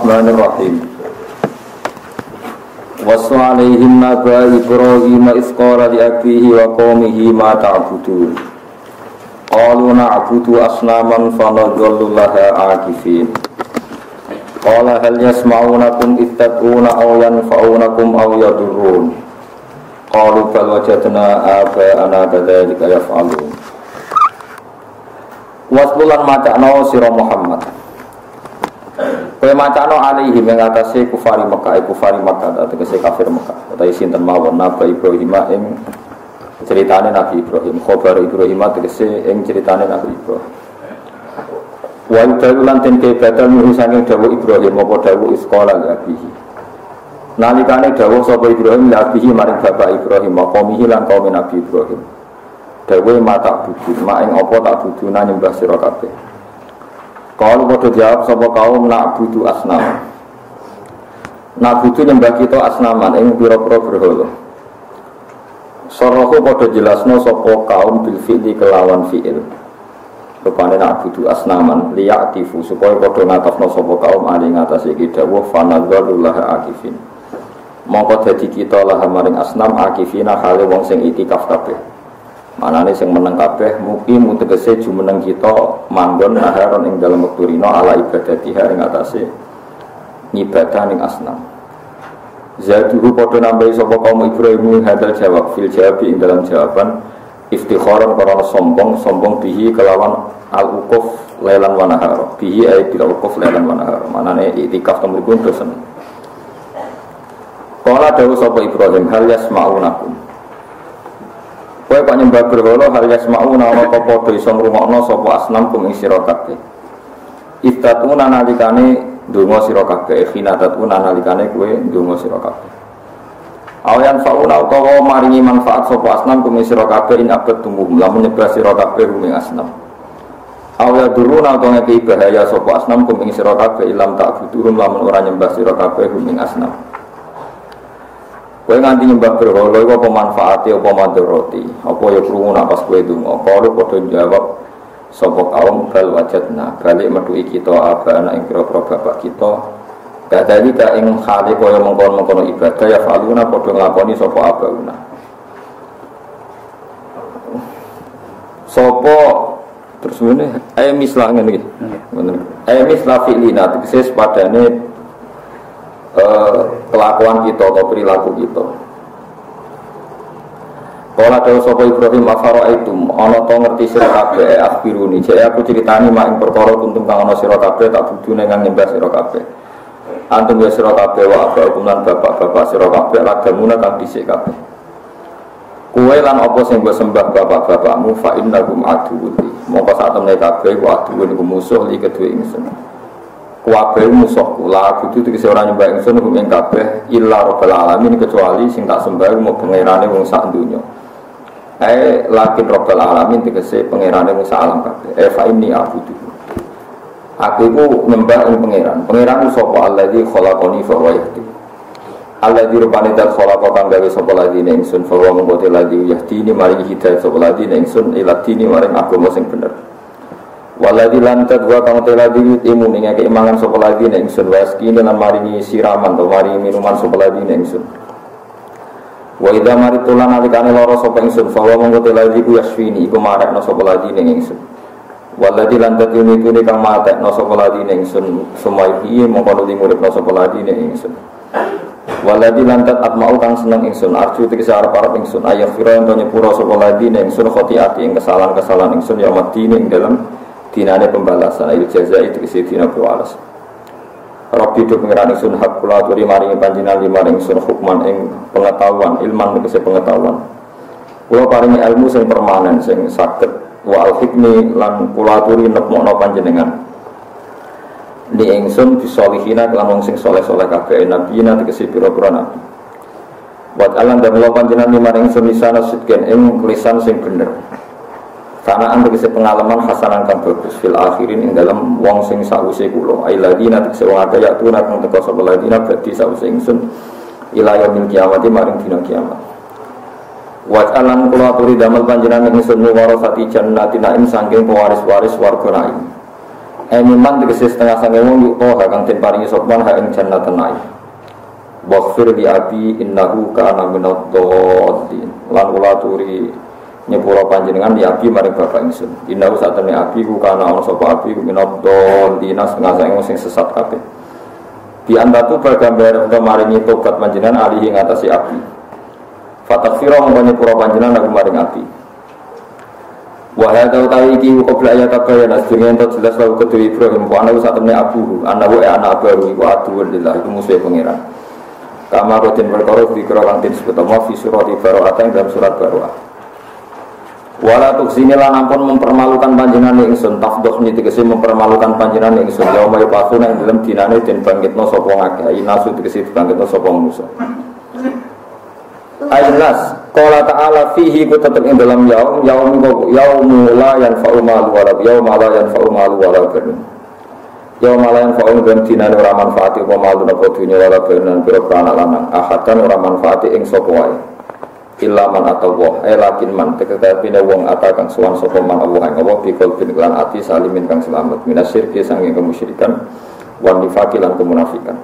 Bismillahirrahmanirrahim. Wasu alaihim naba Ibrahim isqala li abihi wa qawmihi ma ta'budun. Qalu na'budu asnaman fa nadhallu laha akifin. Qala hal yasma'unakum ittaquna aw yanfa'unakum aw yadurrun. Qalu bal wajadna aba'ana kadzalika yaf'alun. Wasbulan macakno sira Muhammad. Kowe macano alaihi ing atase kufari Mekah, kufari Mekah tegese kafir Mekah. Utawi sinten mawon Nabi Ibrahim ing ceritane Nabi Ibrahim, khabar Ibrahim tegese ing ceritane Nabi Ibrahim. Wa dalu lan den kebatan nuhu saking dawuh Ibrahim apa dawuh iskola ya bihi. Nalikane dawuh sapa Ibrahim ya bihi maring bapak Ibrahim maqamihi lan kaum Nabi Ibrahim. Dawuh mata budu, ing apa tak buduna nyembah sira kabeh. Kalau bodoh jawab sapa kaum nak butuh asnam. Nak butuh nyembah kita asnaman ing pira-pira berhala. Sorohu bodoh jelasno sapa kaum bil kelawan fi'il. Rupane nak butuh asnaman liyaktifu supaya bodoh ngatafno sapa kaum ali ngatasi kita wa fanadzalullah akifin. Mongko dadi kita lah maring asnam akifina hale wong sing itikaf kabeh. Manane sing meneng kabeh mugi mutegese jumeneng kita manggon naharon ing dalam wektu rino ala ibadatiha ing atase ngibadah ning asnam. Zaduhu padha nambahi sapa kaum Ibrahim hadal jawab fil jawabi ing dalam jawaban iftikharan karena sombong sombong bihi kelawan al ukuf lelan wa nahar. Bihi ay bil ukuf lelan wa nahar. Manane itikaf temriku dosen. Kala dawuh sapa Ibrahim hal yasma'unakum Kowe kok nyembah berhala hal yasmauna ana apa padha iso ngrungokno sapa asnam kum ing sira kabeh. Iftatuna nalikane ndonga sira kabeh, khinatatuna nalikane kowe ndonga sira kabeh. Awayan fauna utawa maringi manfaat sapa asnam kum ing sira kabeh in abad tumbuh lamun nyembah sira kabeh asnam. Awya duruna utawa ngeki bahaya sapa asnam kum ing sira kabeh ilam tak butuhum lamun ora nyembah sira kabeh asnam. Kowe nganti nyembah berhala iku apa manfaate apa madharati? Apa ya krungu nak pas kowe donga? Kalu padha jawab sapa kaum bal wajadna balik metuhi kita aba anak ing pira-pira bapak kita Kadali ka ing hale kaya mengkon-mengkono ibadah ya faluna padha nglakoni sapa abauna. Sapa terus ngene ayo mislah ngene iki. Ngoten. Ayo mislah fi'lina tegese padane eh, kelakuan kita atau perilaku kita. Kala dawa sapa Ibrahim afaro itu ana to ngerti sira kabeh akhiruni jek aku critani mak ing perkara kuntum kang ana sira kabeh tak budune kang nyembah sira kabeh. Antum ya sira kabeh wa abakum lan bapak-bapak sira kabeh lagamuna kang dhisik kabeh. Kue lan apa sing gue sembah bapak-bapakmu fa innahum aduwwi. Mongko saat temne kabeh wa aduwwi musuh li kedue ingsun kuwabe musuhku la kudu tegese ora nyembah ingsun hukum ing kabeh illa rabbal alamin kecuali sing tak sembah mau pangerane wong sak donya. Ae lakin rabbal alamin tegese pangerane wong sak alam kabeh. E fa inni abudu. Aku iku nyembah ing pangeran. Pangeran sapa? Alladzi khalaqani fa huwa yahdi. Alladzi rupane tak khalaqa kang gawe sapa ladine ingsun fa huwa mengkote ladzi yahdini maring hidayah sapa ladine ingsun ila dini maring agama sing bener Waladi lantat wa kang tela diwit imu ning ngake imangan sapa lagi ning ingsun waski lan siraman to mari minuman sapa lagi ning ingsun. Wa idza maritu lan alikane lara sapa ingsun fa wa mongko tela ku yasfini iku lagi ning ingsun. Waladi lantat yuni kune kang matekno lagi ning ingsun sumaihi mongko nuli muripno sapa lagi ning ingsun. Waladi lantat atmau kang seneng ingsun arju tegese arep-arep ingsun ayafira ento nyepura sapa lagi ning ingsun khotiati ing kesalahan-kesalahan ingsun ya mati ing dalam dinane pembalasan. Ayo jaza itu isi dina balas Rabbi itu pengiran ingsun hak kula aturi maringi panjinan lima ingsun hukman ing pengetahuan ilman tegese pengetahuan. Kula paringi ilmu sing permanen sing sakit wa al hikmi lan kula aturi nepmokno panjenengan. Ni ingsun bisolihina kelan wong sing soleh-soleh kabeh nabiyina tegese pira-pira nabi. Buat alam dan mula panjenengan lima ingsun lisana sidken ing lisan sing bener karena anda bisa pengalaman hasanan kang bagus fil akhirin ing dalam wong sing sause kula. Ai ladina tegese wong ada ya tuna kang teko sapa ladina berarti sause ingsun ila yaumil kiamat maring dina kiamat. Wa alam kula aturi damel panjenengan ingsun warasati jannati naim saking pewaris-waris warga naim. Emiman tegese setengah sange wong yuk oh kang den paringi sopman ha ing jannatan naik. Waghfir li abi innahu kana minad dhalin. Lan kula nyepuro panjenengan li abi maring bapak ingsun. Innahu satene abi ku kana ana sapa abi ku minad dhalin setengah sange wong sing sesat kabeh. Di antatu bergambar untuk maringi tobat panjenengan alihi ngatasi abi. Fatakfiro mongko nyepuro panjenengan aku maring abi. Wahai tahu tahu iki qabla ayat tabayana dunia itu jelas lalu kedua Ibrahim wa anahu satemne abuhu anahu e anak baru iku aduwun lillah itu musuh pengiran Kama rutin berkoro di kira kang disebut Allah fi surat Baro'ah yang dalam surat Baro'ah Wala sini lan ampun mempermalukan panjenengan ingsun. Tafdoh ni tegese mempermalukan panjenengan ingsun. Yauma yaqasuna ing dalam dinane den bangkitno sapa ngakeh. Inasu tegese bangkitno sapa manusa. Aynas Qala ta'ala fihi ku tetep ing dalam yaum. Yaum yaum la yanfa'u malu wala yaum la yanfa'u malu wala banun Yaum la yanfa'u ben dinane ora manfaati apa malu napa dunya wala banun pira anak lanang. Ahadan ora manfaati ing sapa wae illa man atawa eh lakin man teketepine wong atakan suwan sapa man Allah ing Allah bi qalbin ati salimin kang selamat minasyirki sanging kemusyrikan wan nifaqi lan kemunafikan.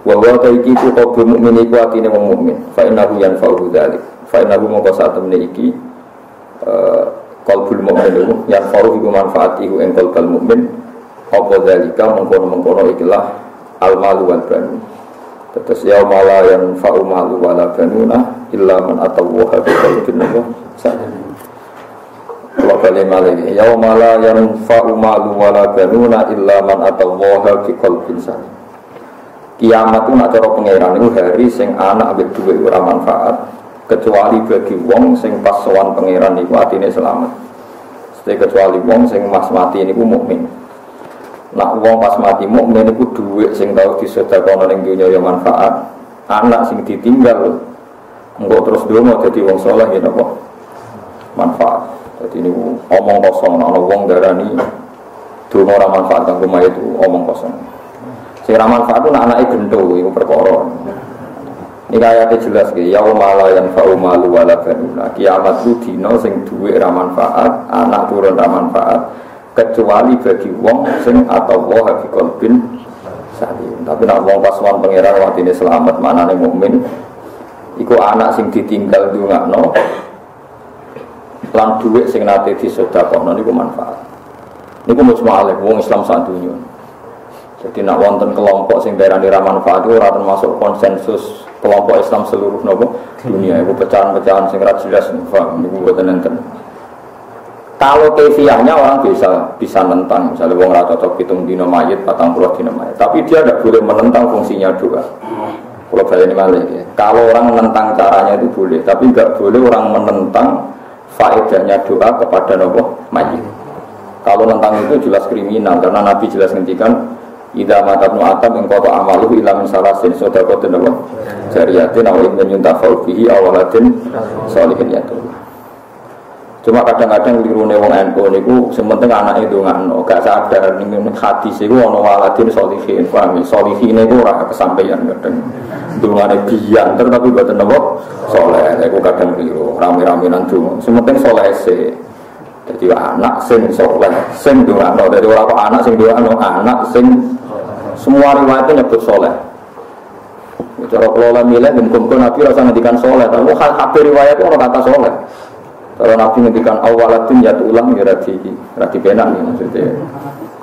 Wa wa ta iki ku qabul mukmin iku atine wong mukmin. Fa innahu yanfa'u dzalik. Fa innahu mongko sak temne iki eh, qalbul mukmin iku yanfa'u iku manfaat iku ing qalbul mukmin. Apa dzalika mengkono-mengkono ikilah al malu wal Tetes ya mala yang fa'u malu wala banuna illa man atawwaha bi qalbin kalau balik malah ya mala yang fa'u malu wala banuna illa man atawwaha bi qalbin salim kiamat itu nak cara pangeran itu hari sing anak ambek duit ora manfaat kecuali bagi wong sing pas sowan pangeran itu atine selamat. Sete kecuali wong sing mas mati niku mukmin nak wong pas mati mukmin niku duit sing tau disedekahno ning dunya ya manfaat. Anak sing ditinggal engko terus donga dadi wong saleh ya napa? Manfaat. Jadi ini omong kosong ana wong darani donga ora manfaat kanggo mayit itu omong kosong. Sing ra manfaat itu anake gento iku perkara. Ini ayatnya jelas ke yaumala yang fa'u malu wala banuna. Kiamat itu dino sing duwe ra manfaat, anak turun ra manfaat kecuali bagi wong sing atau bi qalbin salim. Tapi nak wong pas wong pangeran watine selamat manane mukmin iku anak sing ditinggal ndongakno lan duit sing nate disedekahno niku manfaat. Niku mujma'alih wong Islam sak dunya. Jadi nak wonten kelompok sing daerah nira manfaat itu rata masuk konsensus kelompok Islam seluruh nopo dunia itu pecahan-pecahan sing rat jelas paham niku mboten enten. Kalau kefiahnya orang bisa bisa menentang, misalnya wong rata cocok hitung dino mayit, patang puluh dino mayit. Tapi dia tidak boleh menentang fungsinya doa. Kalau saya ini malah ya. Kalau orang menentang caranya itu boleh, tapi nggak boleh orang menentang faedahnya doa kepada nopo mayit. Kalau menentang itu jelas kriminal karena Nabi jelas ngendikan Ida mata nu atam yang kota amalu ila min salasin soda kota nama jariyatin awal ibn yuntafau bihi awalatin solihin yatu Cuma kadang-kadang liru nih wong NU niku sementing itu ngano gak sadar nih hadis itu ono waladin solihin paham solihin itu ora kesampaian kadang dungane biyan tapi buatan nopo soleh aku kadang liru rame-rame nanti sementing soleh sih jadi anak sing soleh sing dungano dari orang anak sing dungano anak sing semua riwayat itu nyebut soleh. Cara kelola milih, mungkin Nabi rasa ngendikan soleh. Tapi hal kabir riwayat itu orang kata soleh. Kalau Nabi ngendikan awalatin ya ulang ya rati rati penak nih maksudnya.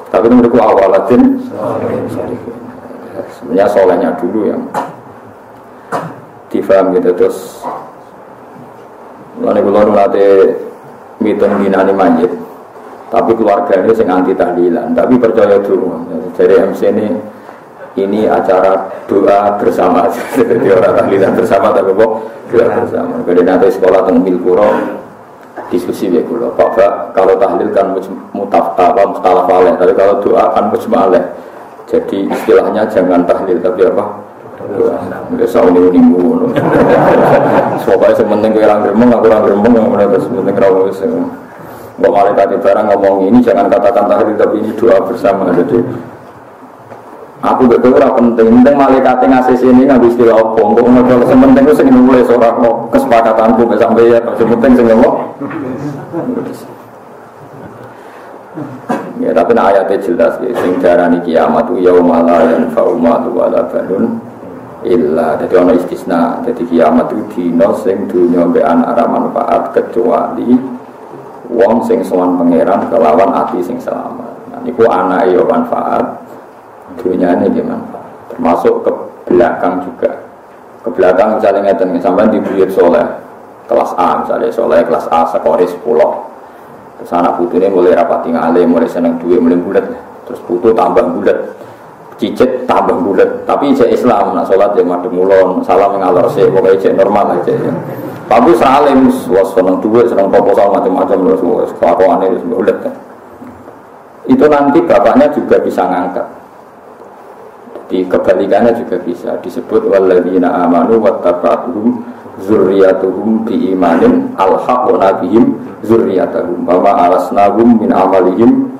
Tapi menurutku awalatin sebenarnya solehnya dulu yang difaham gitu terus. Lalu kalau nanti mitung dinani manjit tapi keluarga ini sing anti tahlilan tapi percaya dulu dari MC ini ini acara doa bersama jadi orang tahlilan bersama tapi kok doa bersama jadi nanti sekolah tentang milkuro diskusi ya kulo pak kalau tahlil kan mutaf apa mustalaf aleh tapi kalau doa kan mujmaleh jadi istilahnya jangan tahlil tapi apa? Nggak usah ini ini mulu. Soalnya sementing kurang geremeng, kurang geremeng, nggak pernah sementing rawat Mbak malaikat barang ngomong ini jangan katakan tahlil tapi ini doa bersama. Jadi aku betul ora penting, penting malaikat ngasih sini nggak bisa apa. Untuk ngobrol sementing itu sing mulai seorang mau kesepakatanku sampai ya, sementing sing ngomong. Ya tapi nak ayatnya jelas ya, sing darani kiamat itu yauma la yanfa'u malu wala banun illa. Jadi ono istisna. Jadi kiamat itu dino sing dunya mbek anak manfaat kecuali wong sing sowan pangeran kelawan ati sing selamat. Nah niku anak yo manfaat, dunia ini manfaat. Termasuk ke belakang juga. Ke belakang misalnya ngeten sampai di buyut soleh kelas A misalnya soleh kelas A sekoris pulau Terus anak ini mulai rapati ngale, mulai seneng duit, mulai bulat. Terus putu tambah bulat. Cicit tambah bulat. Tapi cek Islam, nak sholat ya madem mulon, salam ngalor sih, pokoknya cek normal aja ya. Tapi salim, was seneng duit, seneng proposal macam-macam, terus kelakuan itu bulat kan. Itu nanti bapaknya juga bisa ngangkat. Di kebalikannya juga bisa disebut waladina amanu wattaba'atuhum zurriyatuhum bi imanin alhaqna bihim zurriyatahum wa alasnahum min amalihim.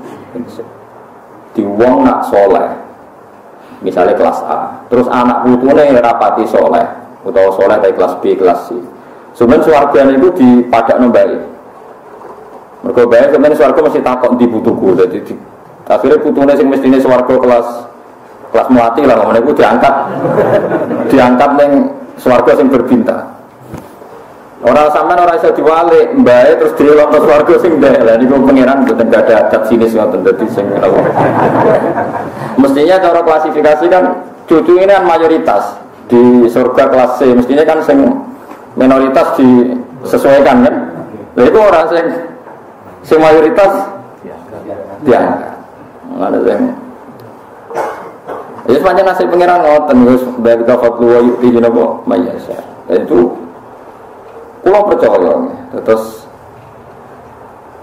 Di wong nak soleh misalnya kelas A terus anak putune rapati soleh utawa soleh dari kelas B kelas C. Sebenarnya suarga itu di padak nombai mereka bayar sebenarnya suarga masih takut di butuhku jadi di, akhirnya putune sing mestinya suarga kelas kelas muati lah ngomongnya itu diangkat diangkat neng suarga sing berbintang Orang sampean orang iso diwalik, mbae terus dilok ke swarga sing ndek. Lah niku pangeran mboten gak ada adat sinis ngoten dadi sing Mestinya cara klasifikasi kan cucu ini kan mayoritas di surga kelas C. Mestinya kan sing minoritas disesuaikan kan. Lah itu orang sing sing mayoritas diangkat. Ada sing Ya sepanjang nasib pangeran ngoten wis dari kafat luwa yukti napa mayasa. Itu Kulo percaya, terus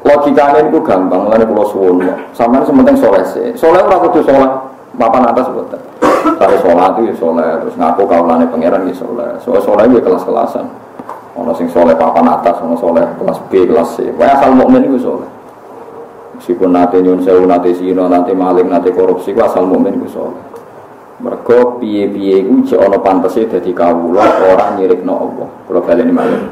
logikanya itu gampang, lalu kulo suwun. Ini sementing soleh sih. Soleh ora kudu soleh, papan atas betul. Tapi soleh itu ya soleh, terus ngaku kaulane pangeran ya soleh. Soal soleh ya kelas-kelasan. Ono sing soleh papan atas, ono soleh kelas B, kelas C. Wah asal mukmin itu soleh. Meskipun nanti nyun sewu, nanti sino, nanti maling, nanti korupsi, asal mukmin itu soleh. Mergo piye-piye iku cek ana pantese dadi kawula ora nyirikno Allah. Kula baleni malih.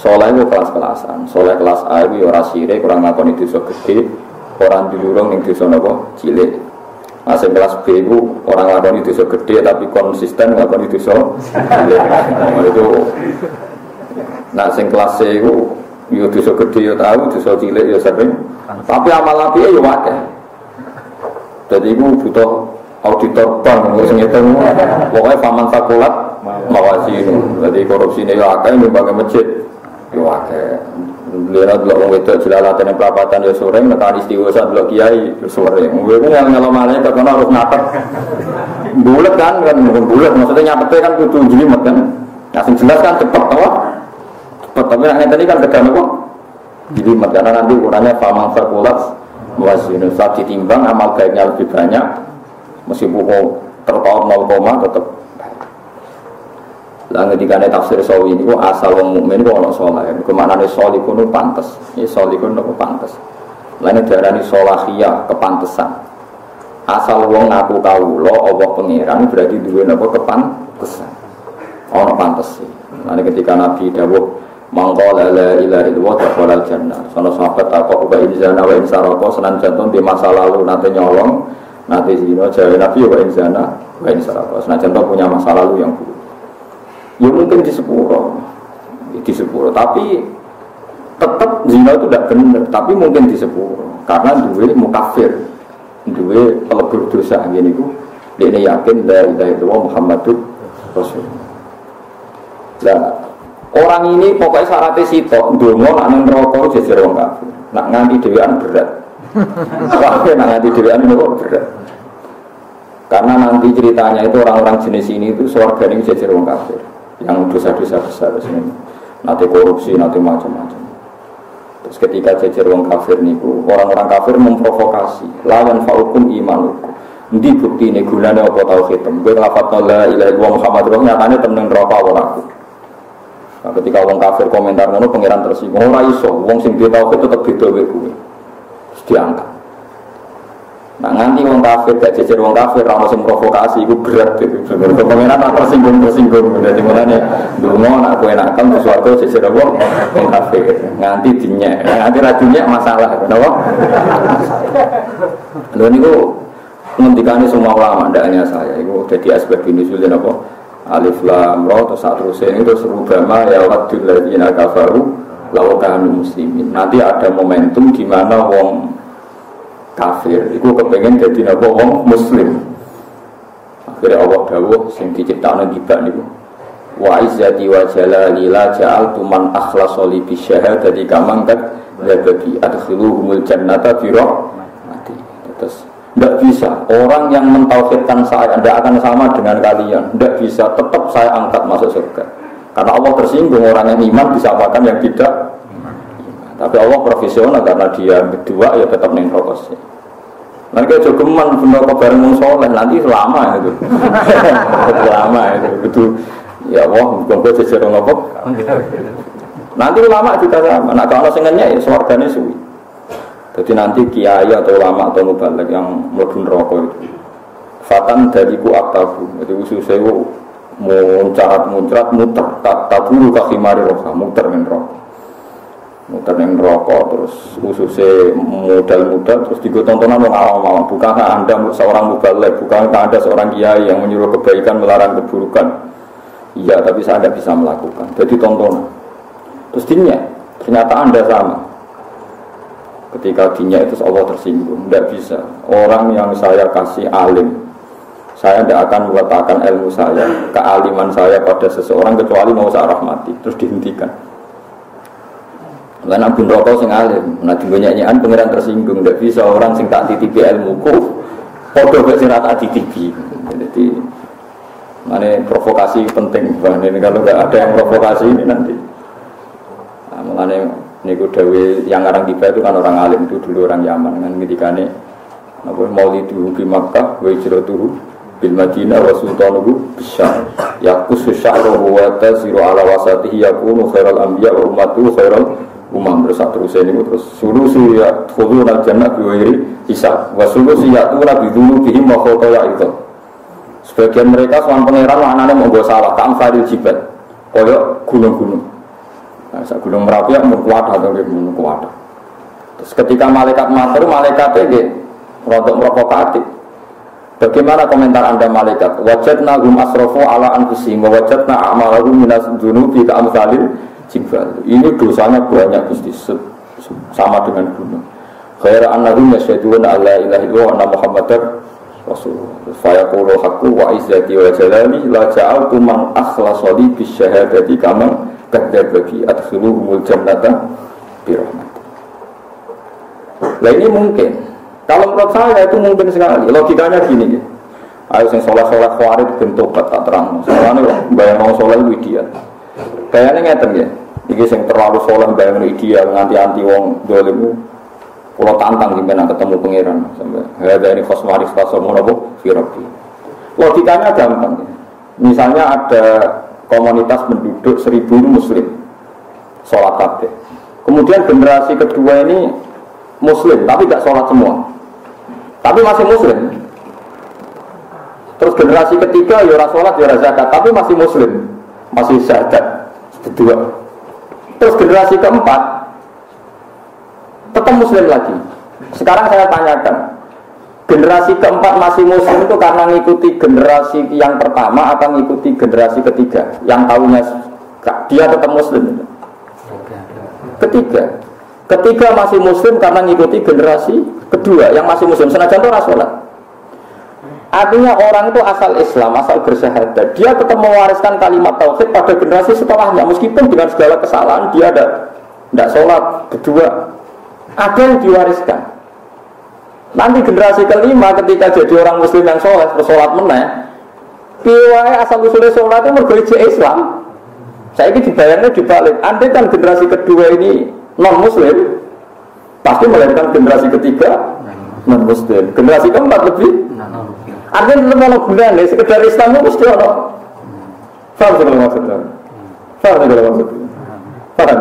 Soleh itu kelas-kelasan. Soleh kelas A itu ya orang sirik, ngakoni dosa gede, orang dilurung yang dosa nopo cilik. Nah, kelas B itu orang ngakoni dosa gede tapi konsisten ngakoni dosa cilik. Nah, itu Nah, sing kelas C itu yo ya dosa gede yo ya tahu, dosa cilik yo sering. Tapi amal api yo wae. Jadi itu butuh auditor bank sing ngitung pokoknya paman sakulat mawasinu. Jadi korupsi ini akeh lembaga masjid Yo akeh. Lera delok wong wedok jelalatan yang pelapatan ya sore, nekan istighosah delok kiai ya sore. Mungkin yang malaikat terkena harus ngatek. Bulat kan kan bulat maksudnya nyapete kan kudu jelimet kan. Nah jelas kan cepet apa? Cepet tapi yang tadi kan tekan apa? Jelimet karena nanti ukurannya famal fakulat wasinu saat ditimbang amal baiknya lebih banyak meskipun terpaut 0, tetap lah ada tafsir sawi ini asal wong mukmin kok ono saleh. Iku maknane salikun itu pantes. Ini salikun itu pantes. Lah ini darani solahia kepantesan. Asal wong ngaku kawula Allah pangeran berarti duwe napa kepantesan. Ono pantes sih. Lah ketika Nabi dawuh mangko la ilaha illallah dakhala jannah. Sono sahabat apa uba inzana wa insaroko senan jantung di masa lalu nanti nyolong nanti zina jare Nabi wa inzana wa insaroko. Senan jantung punya masa lalu yang buruk. Ya mungkin di sepuro. Di sepuro. Tapi tetap zina itu tidak benar. Tapi mungkin di sepuro. Karena dua mukafir. Dua pelebur dosa gini ku dia yakin dari dari itu Muhammadur Rasul nah orang ini pokoknya syaratnya sitok. Dungo nak neng rokok jadi orang nak nganti dewan berat wah dewan itu berat. Karena nanti ceritanya itu orang-orang jenis ini itu suarga ini jadi orang kafir yang dosa-dosa besar ini nanti korupsi nanti macam-macam. Terus ketika jajar wong kafir niku orang-orang kafir memprovokasi lawan faukum iman di bukti ini gunanya apa tau hitam gue ngelafat la ilaha illallah Muhammad Rasul nyatanya temen neraka orang aku. Nah, ketika wong kafir komentar ngono pangeran tersinggung ora iso wong sing dia tauhid tetep beda kuwi terus diangkat Nah nganti wong kafir gak jejer wong kafir ra sing provokasi iku berat itu. Kepengenan tak tersinggung tersinggung dadi mulane donga nak kowe nakal ke swarga jejer wong wong kafir. Nganti dinyek. Nganti ra dinyek masalah, napa? Lho niku ngendikane semua ulama ndak hanya saya. Iku dadi asbab ini sudah napa? Alif lam ra terus satrusé itu seru gama ya wadul ladzina kafaru law kanu muslimin. Nanti ada momentum di mana wong kafir. Iku kepengen jadi napa wong muslim. Akhirnya Allah dawuh sing diciptakno kita niku. Wa izzati wa jalali la ja'altu man akhlasa li bi syahadati kamang kad zabati adkhiluhumul jannata bi rahmati. Terus tidak bisa. Orang yang mentauhidkan saya tidak akan sama dengan kalian. Tidak bisa. Tetap saya angkat masuk surga karena Allah tersinggung orang yang iman disamakan yang tidak tapi Allah profesional karena dia berdua ya tetap neng rokok Nanti kalau jogeman benda bareng wong soleh nanti selama itu, selama itu, itu ya Allah, gue jejer apa? Nanti ulama juga sama. Nah kalau sengennya ya suarganya suwi. Jadi nanti kiai atau ulama atau mubalik yang mlebu rokok itu. Fatan dari ku aktabu. Jadi usus saya muncrat muncrat muter. Tak taburu kakimari roka muter min rokok muter yang rokok terus ususnya modal-modal terus digo tontonan mau awam-awam. Bukankah anda seorang mubalek bukankah anda seorang kiai yang menyuruh kebaikan melarang keburukan? Iya tapi saya tidak bisa melakukan. Jadi tontonan. Terus dinya ternyata anda sama. Ketika dinya itu Allah tersinggung. Tidak bisa. Orang yang saya kasih alim saya tidak akan meletakkan ilmu saya kealiman saya pada seseorang kecuali mau saya rahmati. Terus dihentikan. Karena Abu Rokok sing alim, nah nyanyian pangeran tersinggung, tidak bisa orang sing tak titipi ilmu ku, podo gak sing tak titipi. Jadi mana provokasi penting, bah ini kalau nggak ada yang provokasi ini nanti. Nah, mengenai niku Dewi yang orang tiba itu kan orang alim itu dulu orang Yaman. Kan ketika ini apa maulidu di Makkah wa hijratuhu bil Madinah wa sultanuhu bisyar yaqusu sya'ruhu wa taziru ala wasatihi yakunu khairal anbiya wa ummatuhu khairal umam. Terus terus ini terus. Suruh ya kudu nak jannah biwiri bisa wasulu sih ya tuh nabi dulu bihim mau ya itu sebagian mereka soal pangeran anaknya mau gue salah tak fadil jibat koyo gunung-gunung. Nah, gunung merapi yang kuat atau gunung kuat. Terus ketika malaikat mater malaikatnya gitu rodok provokatif Bagaimana komentar anda malaikat? Wajatna hum asrofu ala anfusihim wajatna amalahum minas ka amsalil jibal. Ini dosanya banyak Gusti sama dengan gunung. Khaira annahum yasyhaduna alla ilaha illallah wa anna muhammadar rasulullah. Fa yaqulu haqqu wa izzati wa jalali la ja'altu man akhlasa li bis syahadati kama kadzdzaba bi adkhiluhumul jannata bi rahmati. Lah ini mungkin. Kalau menurut saya itu mungkin sekali. Logikanya gini ya. Ayo sing soleh-soleh khawarid bentuk tak terang. Soalnya bayang mau soleh itu ideal. Kayaknya ngeten ya. Iki sing terlalu soleh bayang ideal nganti anti wong dolim. Kalau tantang gimana ketemu pangeran sampai ada ini khosmaris fasomun apa firabi. Logikanya gampang. Ya. Misalnya ada komunitas penduduk seribu muslim sholat kabeh. Kemudian generasi kedua ini muslim tapi tidak sholat semua. Tapi masih muslim. Terus generasi ketiga ya sholat ya zakat. Tapi masih muslim, masih syahadat kedua terus generasi keempat tetap muslim lagi. Sekarang saya tanyakan generasi keempat masih muslim itu karena ngikuti generasi yang pertama atau ngikuti generasi ketiga? Yang tahunya dia tetap muslim. Ketiga ketiga masih muslim karena ngikuti generasi kedua yang masih muslim senajan itu rasulat Artinya orang itu asal Islam, asal bersyahadat. Dia tetap mewariskan kalimat tauhid pada generasi setelahnya, meskipun dengan segala kesalahan dia ada tidak sholat kedua. Ada yang diwariskan. Nanti generasi kelima ketika jadi orang muslim yang sholat, bersolat meneh, piwai asal usulnya sholat itu bergerak Islam. Saya ini dibayarnya dibalik. Andai kan generasi kedua ini non muslim, pasti melahirkan generasi ketiga non muslim. Generasi keempat lebih Artinya tetap ono gunanya, sekedar Islam itu mesti ono. Faham sih kalau maksudnya? Faham sih kalau maksudnya? Faham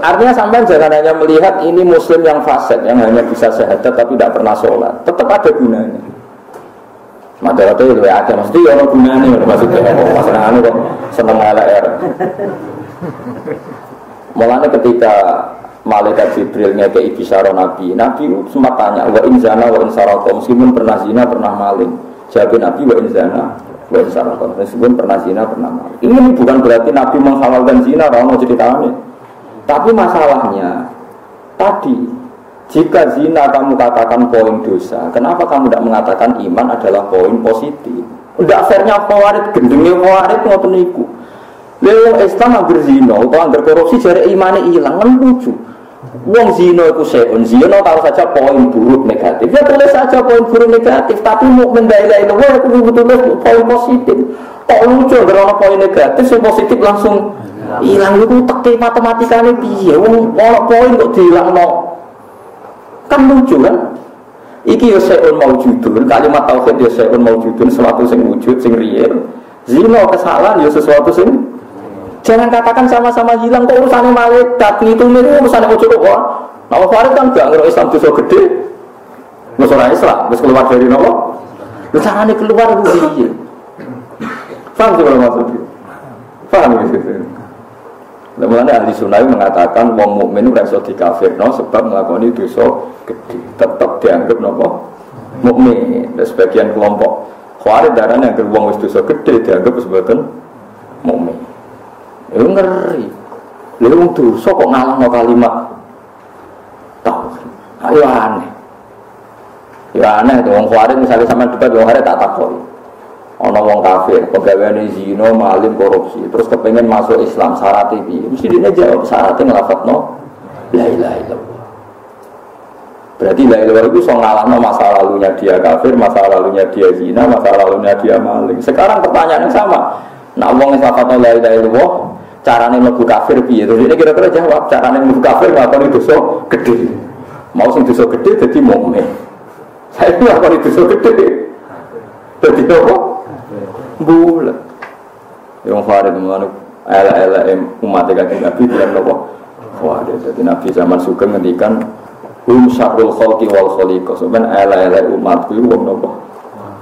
Artinya sampai jangan hanya melihat ini muslim yang fasik yang hanya bisa sehat tapi tidak pernah sholat. Tetap ada gunanya. Masalah itu ya ada mesti ya ada gunanya maksudnya. Masalah anu kok seneng. Mulanya ketika malaikat Jibril ngekei bisara Nabi, Nabi sempat tanya wa in zana wa in sarata meskipun pernah zina pernah maling. Jawab Nabi wa in zana wa in sarata meskipun pernah zina pernah maling. Ini bukan berarti Nabi menghalalkan zina, orang mau ceritanya. Tapi masalahnya tadi jika zina kamu katakan poin dosa, kenapa kamu tidak mengatakan iman adalah poin positif? Tidak fairnya khawarid, gendengnya khawarid ngoten Lha Islam anggar zina atau anggar korupsi jare imane ilang kan lucu. Wong zina itu seun, zina tahu saja poin buruk negatif. Ya tulis saja poin buruk negatif, tapi mau mendailah itu, wah aku tulis poin positif. Kok lucu kalau poin negatif, yang positif langsung hilang itu teke matematikanya piye wong poin kok no kan lucu kan iki yo seun maujudun kalimat tauhid yo seun maujudun sesuatu sing wujud sing real zina kesalahan yo sesuatu sing jangan katakan sama-sama hilang kok urusannya malaikat itu ini urusannya ojo kok nah Farid kan gak ngerti Islam dosa gede Masalah Islam, terus keluar dari nopo Lu caranya keluar itu iya Paham sih kalau maksudnya? Paham ya? Namun ahli sunnah mengatakan wong mukmin ora iso dikafirno sebab melakukan dosa gede, tetap dianggap nopo mukmin. Dan sebagian kelompok khawarij darah yang wong wis dosa gede dianggap sebagai mukmin. Itu ngeri. Lalu wong dosa kok no kalimat tahu. Ayo aneh. Ya aneh tuh wong khawarij misalnya sama debat wong khawarij tak takoi ono wong kafir, pegawai zino, maling, korupsi, terus kepengen masuk Islam syarat ini, mesti dia jawab syaratnya ngelafat no, la ilaha illallah. Berarti la ilaha itu so no masa lalunya dia kafir, masa lalunya dia zina, masa lalunya dia maling. Sekarang pertanyaan yang sama, nak wong ngelafat no la ilaha illallah, caranya mlebu kafir piye? Terus ini kira-kira jawab, caranya mlebu kafir itu so gede. Mau sing dosa gede jadi mukmin. Saya itu itu so gede. Jadi apa? bulat yang Farid mengenai ala-ala umat yang Nabi bilang nopo Farid jadi Nabi zaman suka ngendikan hum syarul khalqi wal khaliqa sebenarnya ala-ala umat itu wong nopo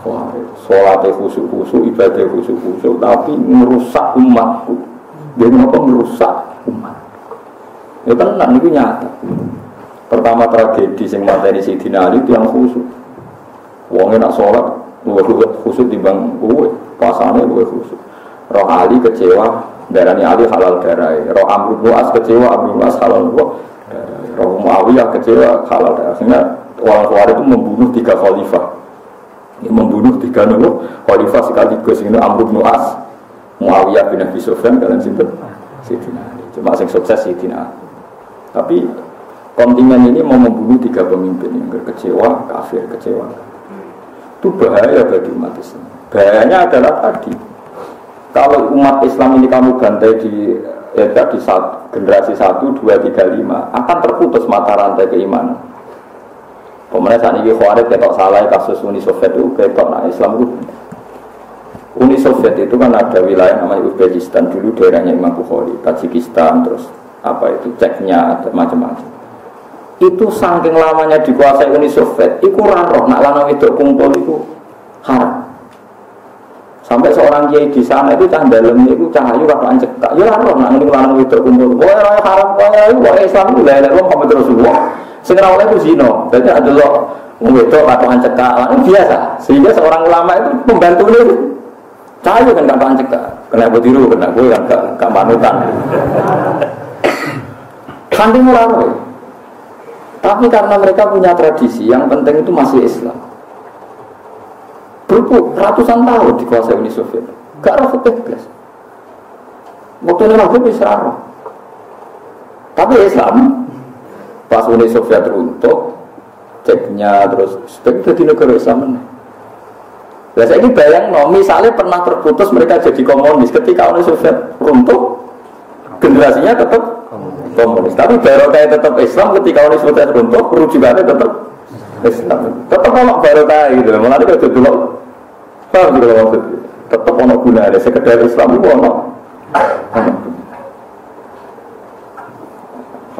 Farid sholatnya khusyuk-khusyuk ibadah khusyuk-khusyuk tapi merusak umatku dia nopo merusak umat. Ya nah, itu nyata pertama tragedi sing materi Sidina Ali itu yang khusyuk wongnya nak sholat luwih khusyuk timbang kuwe puasanya luwih khusyuk roh Ali kecewa darani Ali halal darah roh Amr bin As kecewa Amr bin halal darah roh Muawiyah kecewa halal darah sehingga orang Khawarij itu membunuh tiga khalifah. Membunuh tiga nulu khalifah sekaligus. Ini Amr bin As Muawiyah bin Abi Sufyan kalian simpen Sidina Ali cuma sing sukses Sidina Ali tapi kontingen ini mau membunuh tiga pemimpin yang kecewa kafir kecewa itu bahaya bagi umat Islam. Bahayanya adalah tadi, kalau umat Islam ini kamu gantai di ya di saat, generasi 1, 2, 3, 5 akan terputus mata rantai keimanan. Pemerintah saat ini khawatir ketok salah kasus Uni Soviet itu ketok nah Islam itu Uni Soviet itu kan ada wilayah namanya Uzbekistan dulu daerahnya Imam Bukhari, Tajikistan terus apa itu ceknya macam-macam. Itu saking lamanya dikuasai Uni Soviet itu roh nak lanang itu kumpul itu haram. Sampai seorang kiai di sana itu cah dalam itu cahayu kata ancek ya roh nak ning lanang itu kumpul. Boleh roh haram kaya itu boleh Islam itu Muhammad Rasulullah. Sing ra oleh itu zina. Berarti ada lo kata ancek itu biasa. Sehingga seorang ulama itu pembantu itu cahayu kan kata ancek kena butiru kena gue yang gak gak manutan Saking murah tapi karena mereka punya tradisi, yang penting itu masih Islam. Berpuluh ratusan tahun dikuasai Uni Soviet. Gak roh fikih Waktu ini roh bisa roh. Tapi Islam, pas Uni Soviet runtuh, ceknya terus, sebagai jadi negara Islam Saya ini bayang, no, misalnya pernah terputus mereka jadi komunis ketika Uni Soviet runtuh, generasinya tetap komunis. Tapi barokah tetap Islam ketika Uni Soviet runtuh, rujukannya tetap Islam. Tetap ono barokah gitu. Itu jadi dulu. Paham gitu maksud? Tetap ono gunanya. Sekedar Islam itu ono.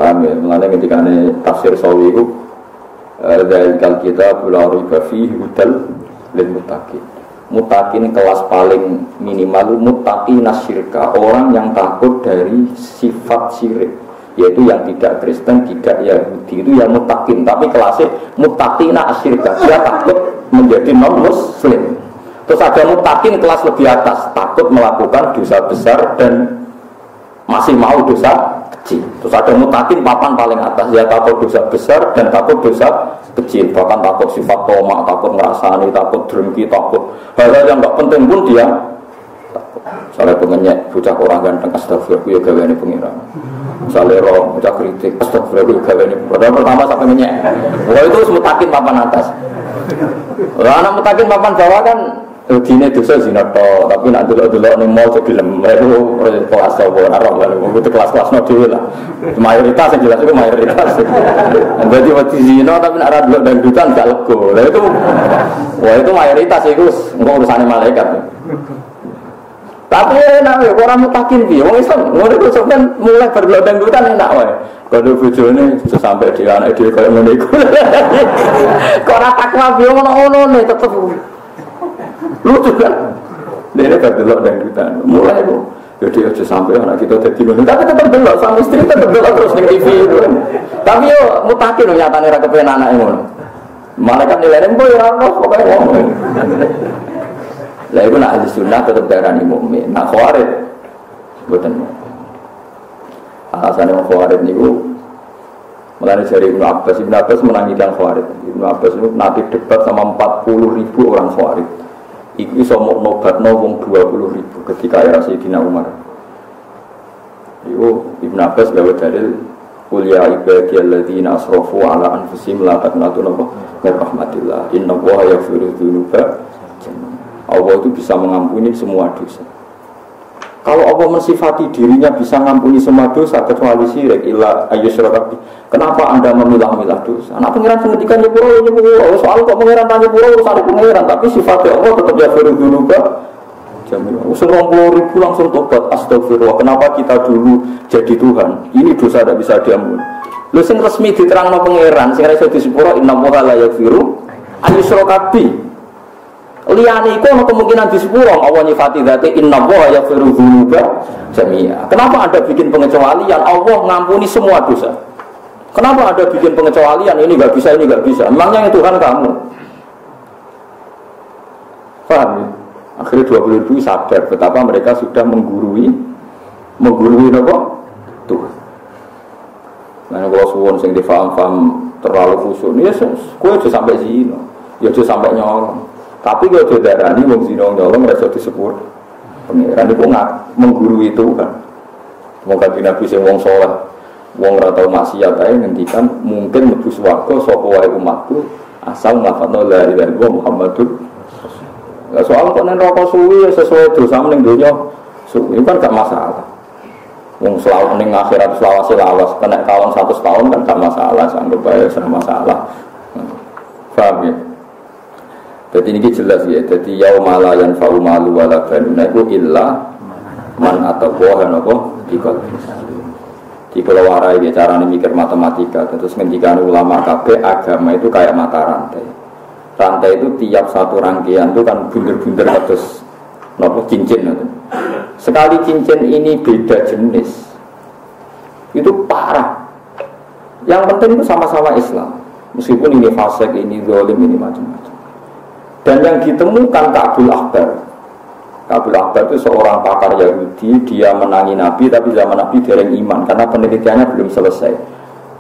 Paham ya? Mulanya ketika ini tafsir sawi itu dari kita pulau riba fi hudal dan mutakin. Mutakin kelas paling minimal mutaki nasyirka orang yang takut dari sifat syirik yaitu yang tidak Kristen, tidak Yahudi itu yang mutakin tapi kelasnya mutakina asyirka dia takut menjadi non muslim terus ada mutakin kelas lebih atas takut melakukan dosa besar dan masih mau dosa kecil. Terus ada mutakin papan paling atas ya takut dosa besar dan takut dosa kecil. Bahkan takut sifat tomak, takut ngerasani, takut drengki, takut hal-hal yang nggak penting pun dia Misalnya pengenyek, bocah orang ganteng, astagfirullah, ya gawe ini pengiran. Misalnya roh, bocah kritik, astagfirullah, ya gawe ini Padahal pertama sampai ngenyek. Wah itu mutakin papan atas. Lah anak mutakin papan bawah kan Dine dosa zina to, tapi nak delok-delok ning jadi lemah itu kelas apa arep lah. Itu kelas-kelas no dhewe lah. Mayoritas yang jelas itu mayoritas. Jadi waktu zina tapi nak ra delok dangdutan gak lego. Lah itu wah itu mayoritas itu engko urusane malaikat. Tapi enak ya, orang mutakin piye? Wong Islam ngono iku sampean mulai berdelok dangdutan enak wae. Kalau bojone sampai di anak dia kayak ngene iku. Kok ora takwa piye ngono-ngono tetep lucu kan ini kan delok kita. Mulai itu jadi ya aja sampai anak kita jadi nonton tapi tetap delok sama istri tetap delok terus di TV itu tapi yo mutakin lo nyata nih kepengen anak yang ngono malaikat nilainya boy rano pokoknya. Ngomong lah itu nak ahli sunnah tetap darah nih mukmin. Nak khawarid buatan alasan yang khawarid niku Mulai dari Ibnu Abbas, Ibnu Abbas menangi dan Khawarij. Ibnu Abbas itu nanti debat sama 40 ribu orang Khawarij. Iku iso mau nobat wong 20 ribu ketika era Sayyidina Umar. Iku Ibn Abbas gawe dalil Qul ya ibadi alladzina asrafu ala anfusihim la taqnatu napa min. Inna Allaha yaghfiru dzunuba Allah itu bisa mengampuni semua dosa. Kalau Allah mensifati dirinya bisa mengampuni semua dosa kecuali syirik illa ayyusyrakabi. Kenapa Anda memilah-milah dosa? Anak pengiran pendidikan nyepuro nyepuro. Soal kok pengiran tanya nyepuro urusan pengiran, tapi sifatnya Allah tetap ya dzunuba jamil. Usul puluh ribu langsung tobat astagfirullah. Kenapa kita dulu jadi Tuhan? Ini dosa tidak bisa diampuni. Lu sing resmi no pangeran, sing iso disepuro inna wa la yaghfiru ayyusyrakabi. Liyane iku ana kemungkinan di sepuro Allah nyifati dzati inna wa yaghfiru dzunuba jami'a. Kenapa Anda bikin pengecualian? Allah ngampuni semua dosa. Kenapa ada bikin pengecualian ini nggak bisa ini nggak bisa? Memangnya yang Tuhan kamu? Paham ya? Akhirnya 20 ribu sadar betapa mereka sudah menggurui menggurui apa? Tuhan. Nah, kalau suwon sing difaham-faham terlalu khusyuk, ya kue sampai sini, ya sampai nyolong. Tapi kalau dia darani wong zina nyolong rasa disebut pengiran itu nggak menggurui itu kan. Semoga Nabi sing wong soleh, wong ratau maksiat ae ngendikan mungkin mlebu swarga sapa wae umatku asal nglafadzno la ilaha illallah Muhammadur Lah soal kok rokok suwi ya sesuai dosa ning donya suwi kan gak masalah. Wong selalu ning akhirat selawase lawas kena kawan satu tahun kan gak masalah, sanggup bae sama masalah. Paham ya? Jadi ini jelas ya. Jadi yaumala yang fa'u malu wala banuna itu illa man atau bohan apa? Di di pulau warai ya cara mikir matematika. Terus ngendikan ulama KB agama itu kayak mata rantai. Rantai itu tiap satu rangkaian itu kan bunder-bunder terus nopo cincin itu. sekali cincin ini beda jenis. Itu parah. Yang penting itu sama-sama Islam. Meskipun ini fasek ini zolim ini macam-macam dan yang ditemukan Kabul Akbar Kabul Akbar itu seorang pakar Yahudi Dia menangi Nabi tapi zaman Nabi dereng iman Karena penelitiannya belum selesai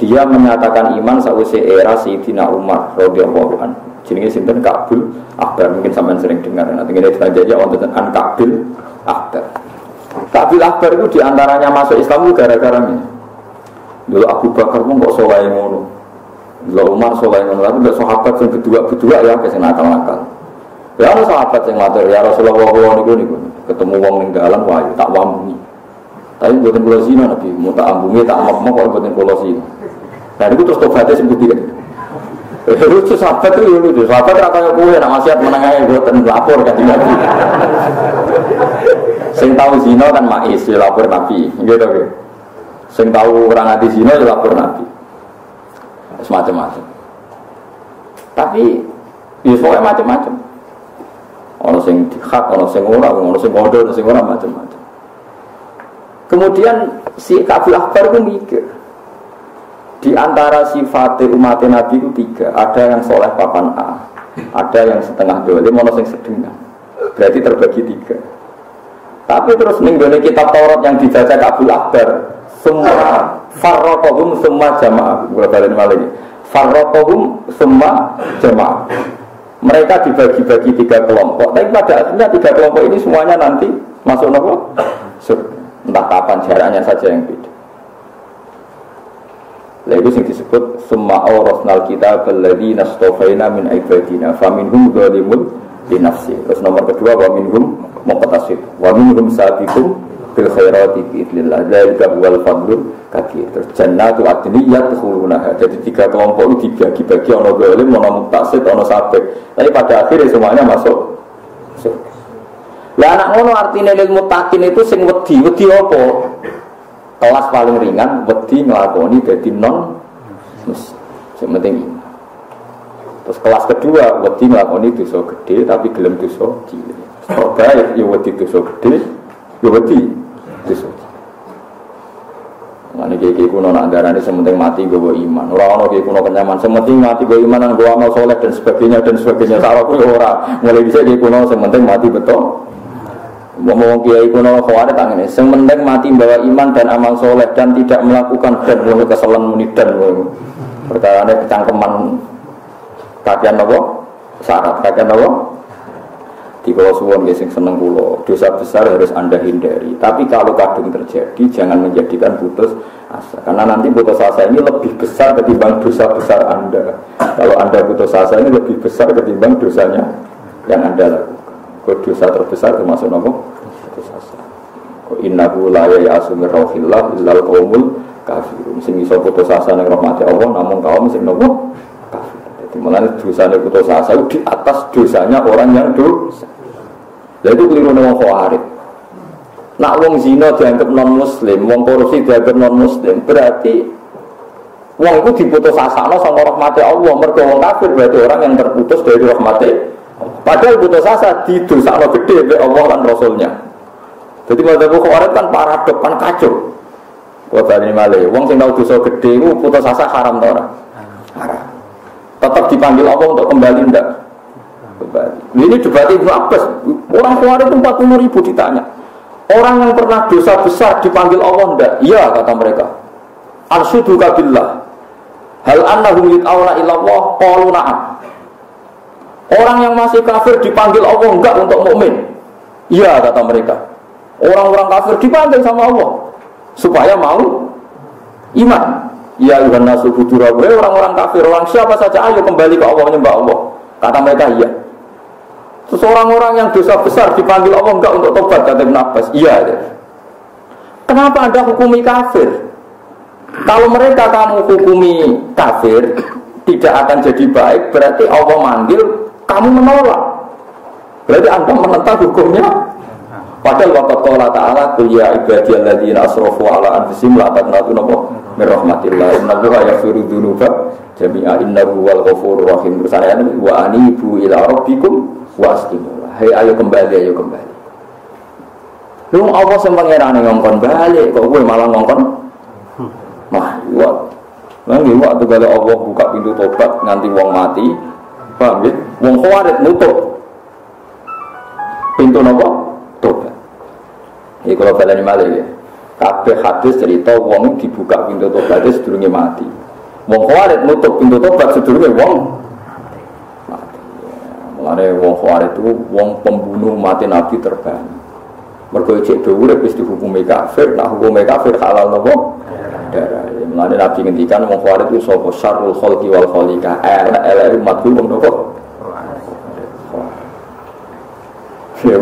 Dia menyatakan iman sausai era Sayyidina Umar radhiyallahu anhu. Jadi sinten Kabul Akbar mungkin sampai sering dengar nanti ini aja wonten an Kabul Akbar. Kabul Akbar itu di antaranya masuk Islam itu gara-gara ini. Dulu Abu Bakar pun kok soleh ngono. Dulu Umar soleh ngono, tapi sahabat yang kedua-kedua ya ke sini nakal-nakal. Ya ada sahabat yang ngatur ya Rasulullah wa niku niku ketemu wong ning dalan wah tak wambungi. Tapi buatan pulau sini nabi, mau tak ambungi tak mak mak kok buatan pulau sini. Nah itu terus tobatnya sebut dia. Lucu sahabat itu lucu, sahabat rata kayak kue, nak maksiat menangani buatan lapor kan nabi. Sing tahu zino kan mais, lapor nabi, gitu gitu. Sing tahu orang ati zina ya lapor Nabi. Semacam-macam. Tapi ya soalnya macam-macam. Ono sing dihak, ono sing ora, ono sing bodoh, ono sing ora macam-macam. Kemudian si Kabil Akbar itu mikir, di antara sifat umat Nabi itu tiga. Ada yang soleh papan A, ada yang setengah dua, lima yang sedengah. Berarti terbagi tiga. Tapi terus nenggone kitab Taurat yang dibaca Abdul Akbar, semua farrokohum semua jamaah. Gue balik lagi. Farrokohum semua jamaah. Mereka dibagi-bagi tiga kelompok. Tapi pada akhirnya tiga kelompok ini semuanya nanti masuk nopo? Entah kapan jaraknya saja yang beda. Lah itu yang disebut semua orosnal kita beladi nastofaina min ibadina faminhum zalimun di nafsi. Terus nomor kedua wa minhum muqtasid wa minhum sabiqum bil khairati bi idznillah. Dzalika huwal fadlul kabir. Terus jannatu adni yadkhulunaha. Jadi tiga kelompok itu dibagi-bagi ono zalim, ono muqtasid, ono sabiq. Tapi pada akhirnya semuanya masuk. Lah anak ngono artinya lil mutakin itu sing wedi, wedi apa? kelas paling ringan wedi ngelakoni jadi non yang penting terus kelas kedua wedi ngelakoni dosa gede tapi gelem dosa cilik terbaik ya wedi dosa gede ya wedi dosa Mana kayak kuno nak darah ini sementing mati gue iman. Orang orang kayak kuno kenyaman. Sementing mati gue iman dan gue amal soleh dan sebagainya dan sebagainya. Sarapku ya orang. Mulai bisa kayak kuno sementing mati betul. Ngomong kiai kuno khawatir tangan ini. Sementing mati bawa iman dan amal soleh dan tidak melakukan dan mulai kesalahan muni dan perkara ini kecangkeman kakian apa? Syarat kakian apa? Di bawah suwon gesing seneng kulo dosa besar harus anda hindari. Tapi kalau kadung terjadi jangan menjadikan putus asa. Karena nanti putus asa ini lebih besar ketimbang dosa besar anda. Kalau anda putus asa ini lebih besar ketimbang dosanya yang anda lakukan. Dosa terbesar termasuk nopo dosa Kau innahu la ya'asu min rauhillah illal kafirun. Sing iso putus asa ning rahmati Allah namun kaum sing nopo kafir. Jadi mulane dosane putus asa di atas dosanya orang yang dosa. Lah itu keliru wong khawarij. Nak wong zina dianggap non muslim, wong korupsi dianggap non muslim, berarti wong itu diputus asa sama rahmati Allah. Mergo wong kafir berarti orang yang terputus dari rahmati Padahal putus asa di dosa Allah gede oleh Allah dan Rasulnya. Jadi pada khawarit kan paradok, kan kacau. Buat ini malah, wong sing tahu dosa gede itu putus asa haram tau orang. Haram. Tetap dipanggil Allah untuk kembali ndak? Kembali. Ini debat Ibnu Abbas. Orang khawarit itu 40 ribu ditanya. Orang yang pernah dosa besar dipanggil Allah ndak? Iya kata mereka. Arsyudu kabillah. Hal annahum yut'auna ilallah qalu na'am. Orang yang masih kafir dipanggil Allah enggak untuk mukmin. Iya kata mereka. Orang-orang kafir dipanggil sama Allah supaya mau iman. Ya Yuhan nasu orang-orang kafir, orang siapa saja ayo kembali ke Allah menyembah Allah. Kata mereka iya. Terus orang-orang yang dosa besar dipanggil Allah enggak untuk tobat kata Ibn. Iya. Ya. Kenapa Anda hukumi kafir? Kalau mereka kamu hukumi kafir tidak akan jadi baik, berarti Allah manggil kamu menolak. Berarti Anda menentang hukumnya. Padahal waktu Allah Ta'ala kuliah ibadiyah ladina asrofu ala anfusim la taqnatu napa min rahmatillah innallaha yaghfiru dzunuba jami'a innahu wal ghafurur rahim terus ayat wa anibu ila rabbikum wa astimu hai ayo kembali ayo kembali lu apa sing pangerane ngongkon balik kok gue malah ngongkon mah iya Nang iya tuh kalau Allah buka pintu tobat nganti wong mati Paham ya? Wong khawarit nutup pintu nopo tobat. Ini kalau ini malah ya. Kabeh hadis cerita wong dibuka pintu tobat itu sedurunge mati. Wong khawarit nutup pintu tobat sedurunge wong. Mulane wong khawarit itu wong pembunuh mati nabi terbanyak. Mergo cek dhuwur wis dihukumi kafir, nah hukume kafir halal nopo? Darah. Mulane Nabi ngendikan wong khawarij itu sapa syarrul khalqi wal khalika. Elek-elek umat ku wong nopo? Ya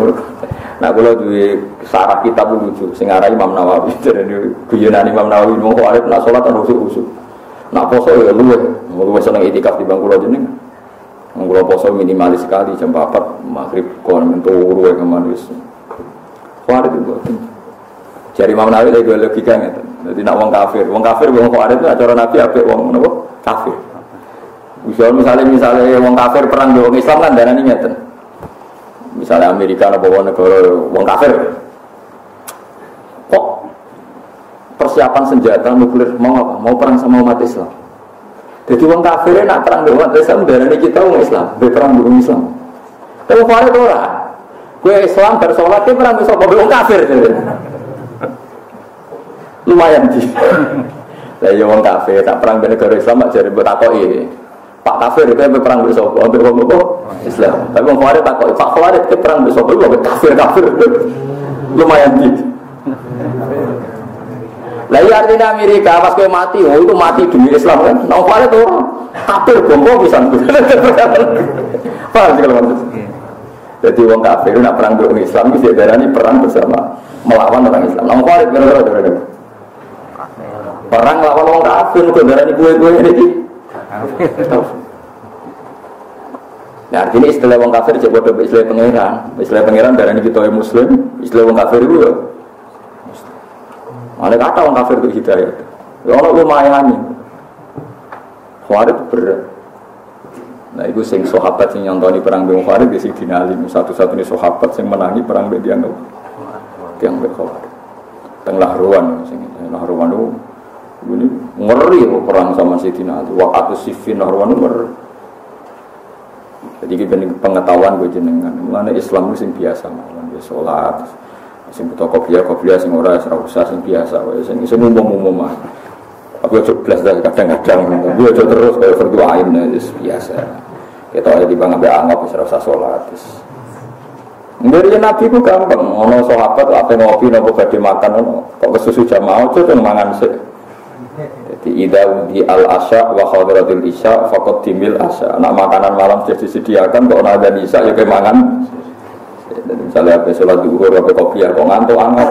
Nah kalau duwe saraf kitab lucu sing aran Imam Nawawi jadi guyonan Imam Nawawi wong khawarij nak salat kan usuk-usuk. Nak poso ya luwe, luwe seneng itikaf di bangku jeneng. Kalau poso minimalis sekali jam 4 maghrib kon turu ya ke mana wis. Khawarij itu. Jadi Imam Nawawi lagi logika ngeten. Jadi nak wong kafir, wong kafir wong kafir itu acara Nabi apik wong napa? Kafir. Misalnya misalnya misalnya wong kafir perang wong Islam kan darani ngeten. Misalnya Amerika wong negara wong kafir. Kok persiapan senjata nuklir mau apa? Mau perang sama umat Islam. Jadi wong kafir nak perang dengan umat Islam darani kita wong Islam, berperang dengan Islam. Tapi wong kafir ora. Gue Islam bersolat dia perang sama wong kafir lumayan sih. Lah ya wong kafir tak perang dengan negara Islam mak jare takoki. Pak kafir itu yang perang besok, hampir wong apa? Islam. Tapi wong kafir takoki, Pak kafir itu perang besok, itu kafir kafir. lumayan sih. Lah ya artinya Amerika pas kowe mati, oh itu mati demi Islam kan. Nang kafir itu kafir bombo bisa. Paham kalau maksud? Jadi wong kafir nak perang dengan Islam itu dia perang bersama melawan orang Islam. Nang kafir kira-kira Perang lawan orang kafir kok darani gue-gue ini. Nah artinya istilah orang kafir cek bodoh istilah pangeran. Istilah pangeran darani kita muslim, istilah orang kafir itu ya. Ada kata orang kafir itu hidayat. Ya Allah lumayan nih. Khawarij berat. Nah itu sing sahabat sing nyontoni perang Bung Khawarij di sini satu-satunya sahabat sing menangi perang Bedian Tiang Khawarij. Tengah ruan sing Nahruan itu ini ngeri perang sama Sayyidina Ali. Waktu Sifin Narwan ngeri. Jadi kita pengetahuan gue jenengan. Mulanya Islam itu sing biasa mawon dia sholat. Sing butuh kopiah kopiah sing ora serau usah sing biasa. Sing sing umum umum mah. Aku aja belas dari kadang-kadang. Gue aja terus kayak berdoain itu biasa. Kita ada di bang ambil anggap serau usah sholat. Dari Nabi itu gampang. Ono sahabat apa ngopi nopo badhe makan ono. Kok kesusu jamaah aja tuh mangan sih. Jadi ida di al asya wa khadratil isya fakot dimil asya. Nak makanan malam sudah disediakan kok ada isya ya kemangan. Jadi misalnya apa sholat duhur apa kopi ya kok ngantuk anget.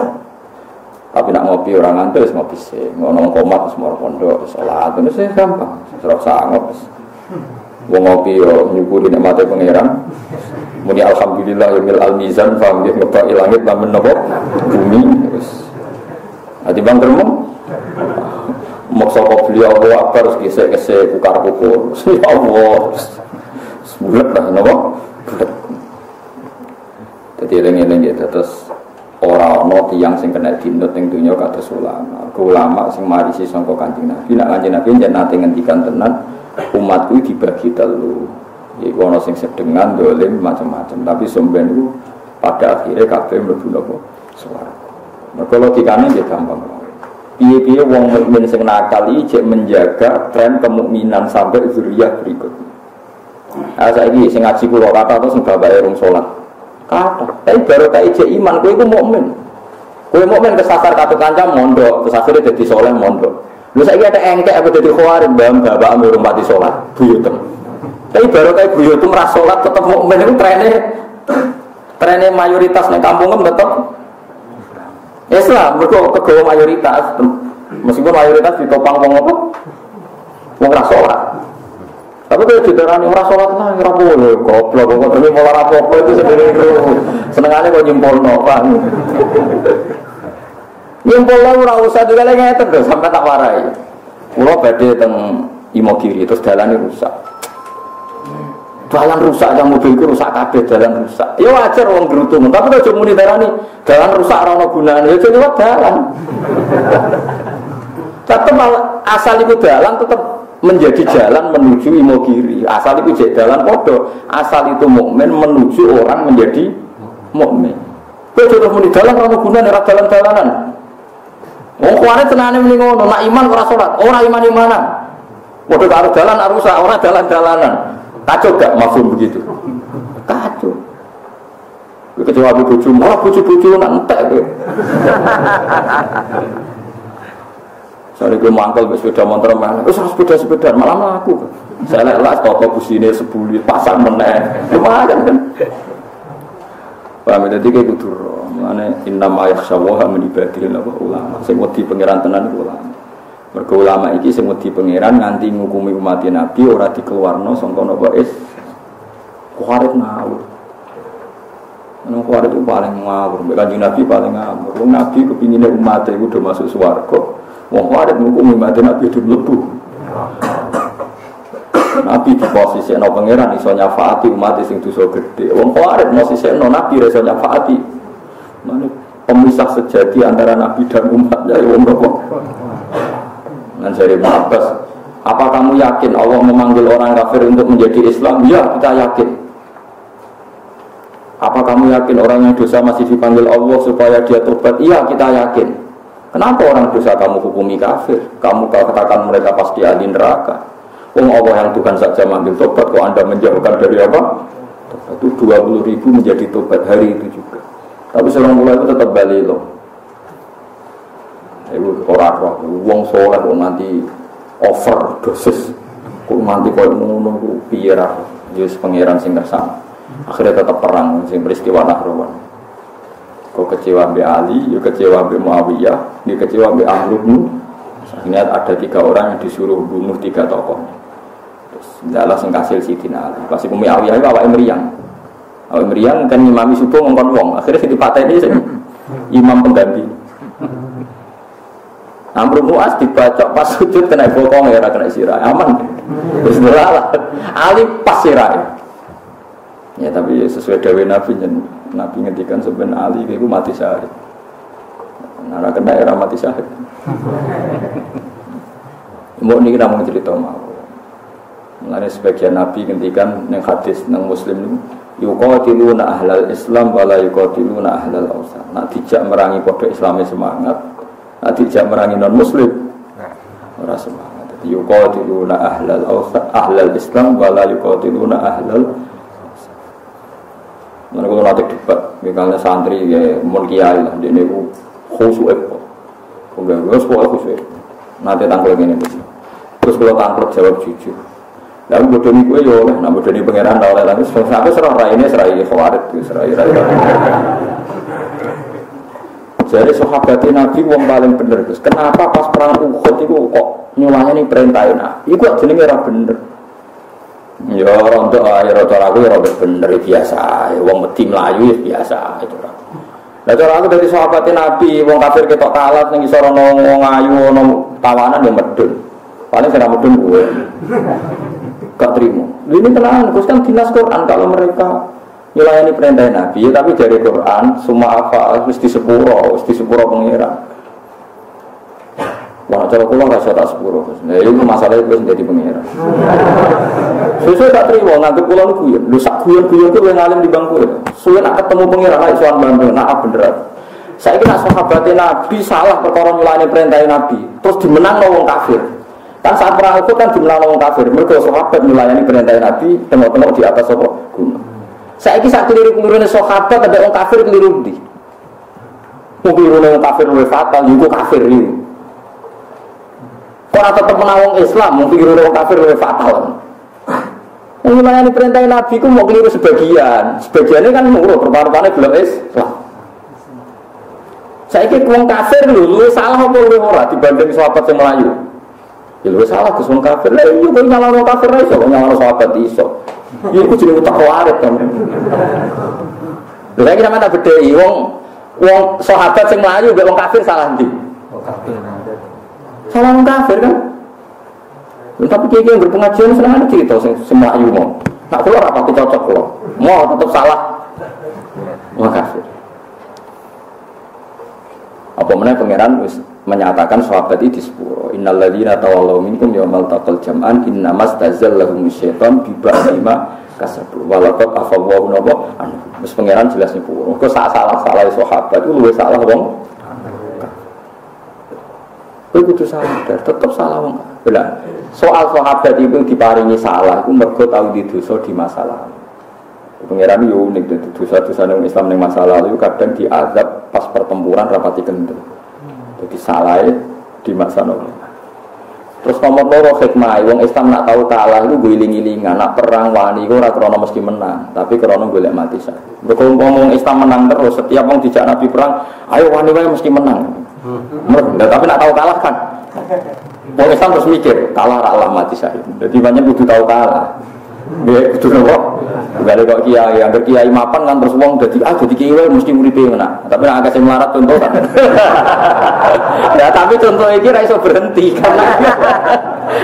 Tapi nak ngopi orang ngantuk ya ngopi. Ngono komat semua pondok sholat itu sih gampang. Serap sanggup. Wong ngopi yo nyukuri mati pangeran. Muni alhamdulillah yamil al mizan faham dia ngebak langit namun nopo bumi. Adi bang termong maksa kau beliau Allah Akbar kisah kisah kukar kukur ya Allah sebulat lah bulat jadi eling-eling gitu terus orang no tiang sing kena dinut yang dunia kata ulama ke ulama sing mari si sangka kancing nabi nak kancing nabi jangan nanti ngendikan tenan umatku dibagi telu Iku ono sing sedengan dolim macam-macam tapi somben itu pada akhirnya kabeh mlebu suara. Mergo logikane dia gampang piye-piye wong mukmin sing nakal iki menjaga tren kemukminan sampai zuriyah berikutnya. Ah saiki sing ngaji kula kata terus bapake rung salat. Kata, tapi baru kayak ijek iman kowe iku mukmin. Kowe mukmin kesasar kata kanca mondok, akhirnya dadi soleh mondok. Lu saiki ada engkek apa dadi khawarij mbam bapak ambil mati salat, buyutem. Tapi baru kayak buyutem ras salat tetep mukmin. Itu trennya trennya mayoritas ning kampung tetep Islam. Mereka kegawa mayoritas. Meskipun mayoritas ditopang wong apa? Wong ra salat tapi kalau didarani ora salat lah ora boleh goblok. Kok demi pola rapopo itu sendiri itu senengane kok nyimpulno Pak. Nyimpulno ora usah juga lagi ngeten sampai tak warai. Kula badhe teng Imogiri terus dalane rusak. Jalan rusak yang mobil itu rusak kabeh jalan rusak. Ya wajar wong gerutung, tapi kalau cuma darani jalan rusak ora gunanya, ya jadi jalan. tetap asal itu jalan tetap menjadi jalan menuju imogiri. Asal itu jadi jalan podo. Asal itu mukmin menuju orang menjadi mukmin. Kowe terus muni dalan ora gunane ora dalan-dalanan. Wong kuwane tenane muni ngono, nak iman ora salat, ora iman-imanan. Padha karo dalan rusak, ora dalan-dalanan. Kacau gak mafhum begitu? Kacau. Kecuali bucu, malah bucu-bucu nak entek Soalnya gue mangkel ke sepeda motor mana, gue sepeda sepeda malah melaku. Saya lihat lah toko busine sebuli pasang meneh, lumayan kan. Paham jadi kayak kudur, mana inna mayak syawaha menibadil apa ulama. Saya mau di pangeran tenan ulama. Mergo ulama iki sing wedi pangeran nganti ngukumi umat Nabi ora dikeluarno sangka napa is kuarit ngawur. Nang kuarit itu paling ngawur, mbek Nabi paling ngawur. Nabi kepingine umat iku udah masuk swarga. Wong khawarij ngukumi mati Nabi itu mlebu. Nabi di posisi no pangeran iso nyafaati umat sing dosa gede. Wong khawarij posisi no Nabi iso nyafaati. Mana pemisah sejati antara Nabi dan umatnya ya wong kok. Nan dari Abbas, apa kamu yakin Allah memanggil orang kafir untuk menjadi Islam? Ya, kita yakin. Apa kamu yakin orang yang dosa masih dipanggil Allah supaya dia tobat? Iya, kita yakin. Kenapa orang dosa kamu hukumi kafir? Kamu katakan mereka pasti ahli neraka. Oh Allah yang Tuhan saja manggil tobat, kok Anda menjauhkan dari apa? Tobat itu 20 ribu menjadi tobat hari itu juga. Tapi seorang mulai itu tetap balik loh. Ibu orang roh, uang soleh kok nanti over dosis, kok nanti kau ngono biar Yus pangeran sing kersane akhirnya tetap perang sing peristiwa Nahrawan kau kecewa Mbak Ali yuk kecewa Mbak Muawiyah ini kecewa Mbak Amrubnu ini ada tiga orang yang disuruh bunuh tiga tokoh. Terus sing kasil Sidina Ali. Pasti Muawiyah itu awak meriang awak meriang kan imami subuh ngomong wong. Akhirnya di partai ini imam pengganti. Amrul Muas dibacok pas sujud kena bokong ya kena sirah. Aman. Terus Ali pas sirah. Ya tapi sesuai dawe Nabi Nabi ngendikan sebenarnya Ali itu mati syahid. Nara kena era mati syahid. Mau ini kita mau cerita mau. Mulanya sebagian Nabi ngendikan yang hadis yang Muslim yuqatiluna ahlal Islam wala yuqatiluna ahlal awsan. Nak dijak merangi kode Islamnya semangat, nak dijak merangi non Muslim ora semangat. Yuqatiluna ahlal awsan, ahlal Islam wala yuqatiluna ahlal Mana kalau nanti debat, misalnya santri ya mau kiai lah, dia ini khusus apa? Udah, gue sekolah khusus. Nanti tanggal ini Terus kalau tanggal jawab jujur. Lalu bodoh ini gue ya oleh, nah bodoh ini pangeran oleh lagi. Sampai serah rai ini serai khawarit, serai rai. Jadi sahabat Nabi wong paling bener terus. Kenapa pas perang Uhud itu kok nyulanya nih perintahin Nabi? Iku jenenge ora bener. Ya rontok air cara aku ya rontok bener biasa. Wong mati melayu ya biasa itu lah. Nah cara aku dari sahabat Nabi, wong kafir ketok kalah ning isor ono wong ayu ono tawanan yang medun. Paling saya medun gue. Gak terima. Ini tenang, terus kan dinas Quran kalau mereka nyelayani perintah Nabi, ya, tapi dari Quran semua apa mesti sepuro, mesti sepuro pengiran. Wah, cara kula rasa tak sepuro. Nah, itu masalah itu menjadi pengira. Sesuai tak terima nganggep kula niku ya. Lu sak guyon-guyon ku ngalim di bangku. Suwe nak ketemu pengira nek sowan bantu, nak beneran. Saya kira sahabat Nabi salah perkara nyulani perintah Nabi, terus dimenang wong kafir. Kan saat perang itu kan dimenang wong kafir. Mereka sahabat nyulani perintah Nabi, tengok-tengok di atas apa? Gunung. Saya kira saat keliru-keliru sahabat ada wong kafir keliru di. Mungkin keliru wong kafir lebih fatal, juga kafir ini. Kok tetap menawang Islam, mungkin orang kafir lebih fatal. Yang melayani perintah Nabi itu mau keliru sebagian, sebagiannya kan nurut, rupa-rupanya belum Islam. Saya kira orang kafir lu, lu salah apa lu ora dibanding sahabat yang Melayu. Ya lu salah ke orang kafir, lah iya kok nyala orang kafir iso, nyala sahabat iso. Ya aku jadi utak warit kan. Saya kira mana beda wong sahabat yang Melayu wong kafir salah ndi? Wong kafir. Salah orang kafir kan? Tapi kiai yang berpengajian senang ada cerita semua ayu mau. Nak keluar apa kita cocok keluar. Mau tetap salah. Mau kafir. Apa mana pangeran menyatakan sahabat itu sepuro. Innal ladzina tawallaw minkum yaumal taqal jam'an innamas tazallahum syaitan bi ba'dima kasabu. Walaqad afawwa napa anu. Wis pangeran jelas puro. Kok salah-salah sahabat itu luwih salah wong Kowe kudu sadar, tetap salah wong. Lah, soal sahabat itu diparingi salah, itu mergo tahu di dosa di masa lalu. Pengiran yo unik itu dosa-dosa yang Islam yang masa lalu kadang diazab pas pertempuran rapati kendel. Jadi salah di masa lalu. Terus nomor loro hikmah, wong Islam nak tahu kalah itu gue iling-ilingan, nak perang wani gue ora krono mesti menang, tapi krono boleh mati saja. Mereka ngomong Islam menang terus, setiap wong dijak Nabi perang, ayo wani wae mesti menang. Nah, tapi nak tahu kalah kan. Mau Islam terus mikir, kalah Allah mati saya. Jadi banyak butuh tahu kalah. Dia butuh nopo Gak kok kiai, yang kiai mapan kan terus wong jadi ah jadi kiai mesti uripe mana. Tapi nak agak melarat contoh kan. ya tapi contoh ini ra iso berhenti karena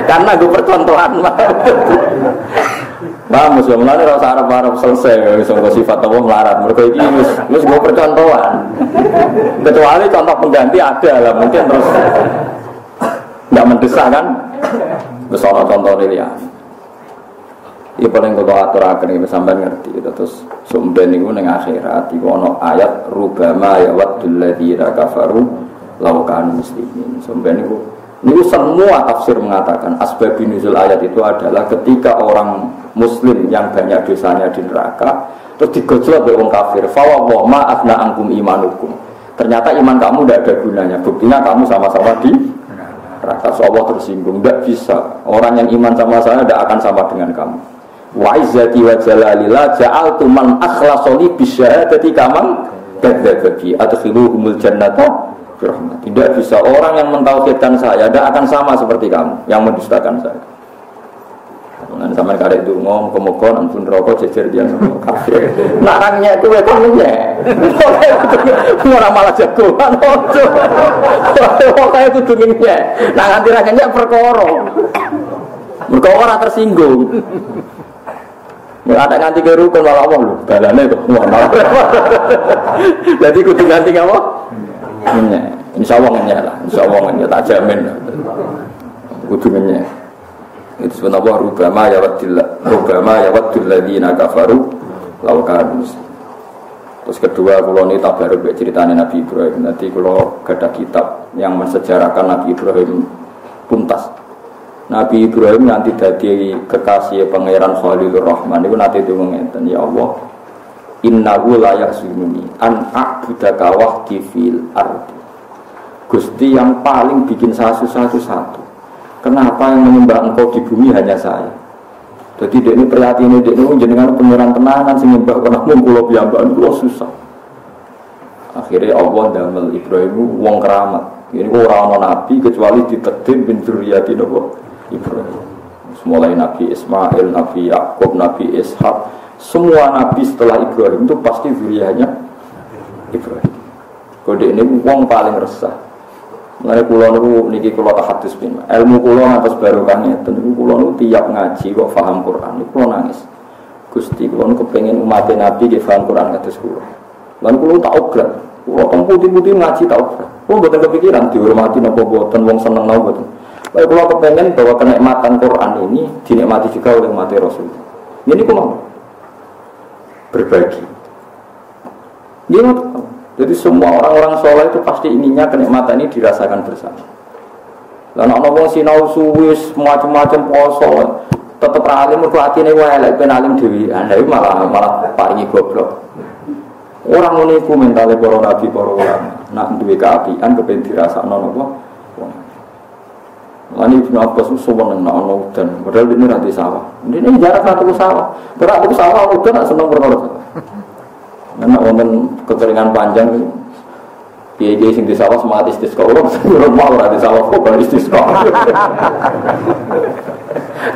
karena gue percontohan. Paham Mus, mulane ora usah arep-arep selesai wis sifat Allah melarat. Mergo iki wis wis gue percontohan. Kecuali contoh pengganti ada lah mungkin terus nggak mendesak kan. Wis contoh liya. Iya paling kalau aturakan ini sampai ngerti gitu. terus sumber niku neng akhirat iku ono ayat rubama ya wadul ladzina kafaru laukan muslimin. Sumber niku niku semua tafsir mengatakan asbab nuzul ayat itu adalah ketika orang muslim yang banyak dosanya di neraka terus digojlok oleh orang kafir fawwah ma asna angkum imanukum. Ternyata iman kamu tidak ada gunanya. Buktinya kamu sama-sama di neraka. So Allah tersinggung. Tidak bisa. Orang yang iman sama saya tidak akan sama dengan kamu wa izzati wa jalalillah ja'altu man akhlasoli bisyahadati kamang kadzdzaba adkhiluhumul jannata rahmat. Tidak bisa orang yang mentauhidkan saya tidak akan sama seperti kamu yang mendustakan saya. Dengan sama karek itu ngomong kemukon ampun rokok jejer dia sama kafir. Narangnya itu ekonominya. Orang malah jagoan ojo. Pokoknya itu dungingnya. Nah nanti rangnya perkoro. Mereka orang tersinggung. Ya ada nganti ke rukun malah Allah lho, balane kok malah. Jadi kudu nganti apa? Ngenyek. Insya Allah ngenyek lah, insya Allah ngenyek, tak jamin. Kudu ngenyek. Itu sebenarnya rubama ya wadil, rubama ya wadil ladina kafaru lau Terus kedua, kalau ini tabaruk ceritanya Nabi Ibrahim. Nanti kalau ada kitab yang mensejarahkan Nabi Ibrahim tuntas. Nabi Ibrahim nanti jadi kekasih pangeran Khalilur Rahman itu nanti itu mengatakan ya Allah innahu layak sununi an a'budaka wahdi fil ardi. Gusti yang paling bikin saya susah itu satu. Kenapa yang menyembah engkau di bumi hanya saya? Jadi dia ini prihatin dia ini jenengan pangeran tenanan sing nyembah karena mung kula piyambakan kula susah. Akhirnya Allah damel Ibrahim wong keramat. Ini orang nabi kecuali ditetin bin Zuriyati Ibrahim. Mulai Nabi Ismail, Nabi Yakub, Nabi Ishak, semua nabi setelah Ibrahim itu pasti zuriyahnya Ibrahim. Kode ini uang paling resah. Mengenai pulau niku niki kulo tak hadis bin. Ilmu kulo ngantos barokah ngeten niku kulo niku tiap ngaji kok paham Quran niku kulo nangis. Gusti kulo niku pengen umat Nabi nggih paham Quran kados kulo. Lan kulo tak. Kulo teng putih-putih ngaji tak oglat. Kulo mboten kepikiran dihormati napa boten wong seneng napa boten. Kalau kalau kepengen bahwa kenikmatan Quran ini dinikmati juga oleh umat Rasul. Ini berbagi. Ini jadi semua orang-orang soleh itu pasti inginnya kenikmatan ini dirasakan bersama. Dan orang orang sinau suwis macam-macam poso tetap alim mergo atine wae lek ben alim dhewe. Anda malah malah paringi goblok. Orang ini ku mentale para nabi para ulama nak duwe keapian kepen dirasakno napa Lani Ibnu Abbas itu seneng nak ono udan, padahal ini nanti sawah. Ini jarak satu sawah, berak ke sawah udan nak seneng perkara sawah. Karena wonten kekeringan panjang Piye sing di sawah semangat istisqa, orang sebelum mau ora di sawah kok baru istisqa.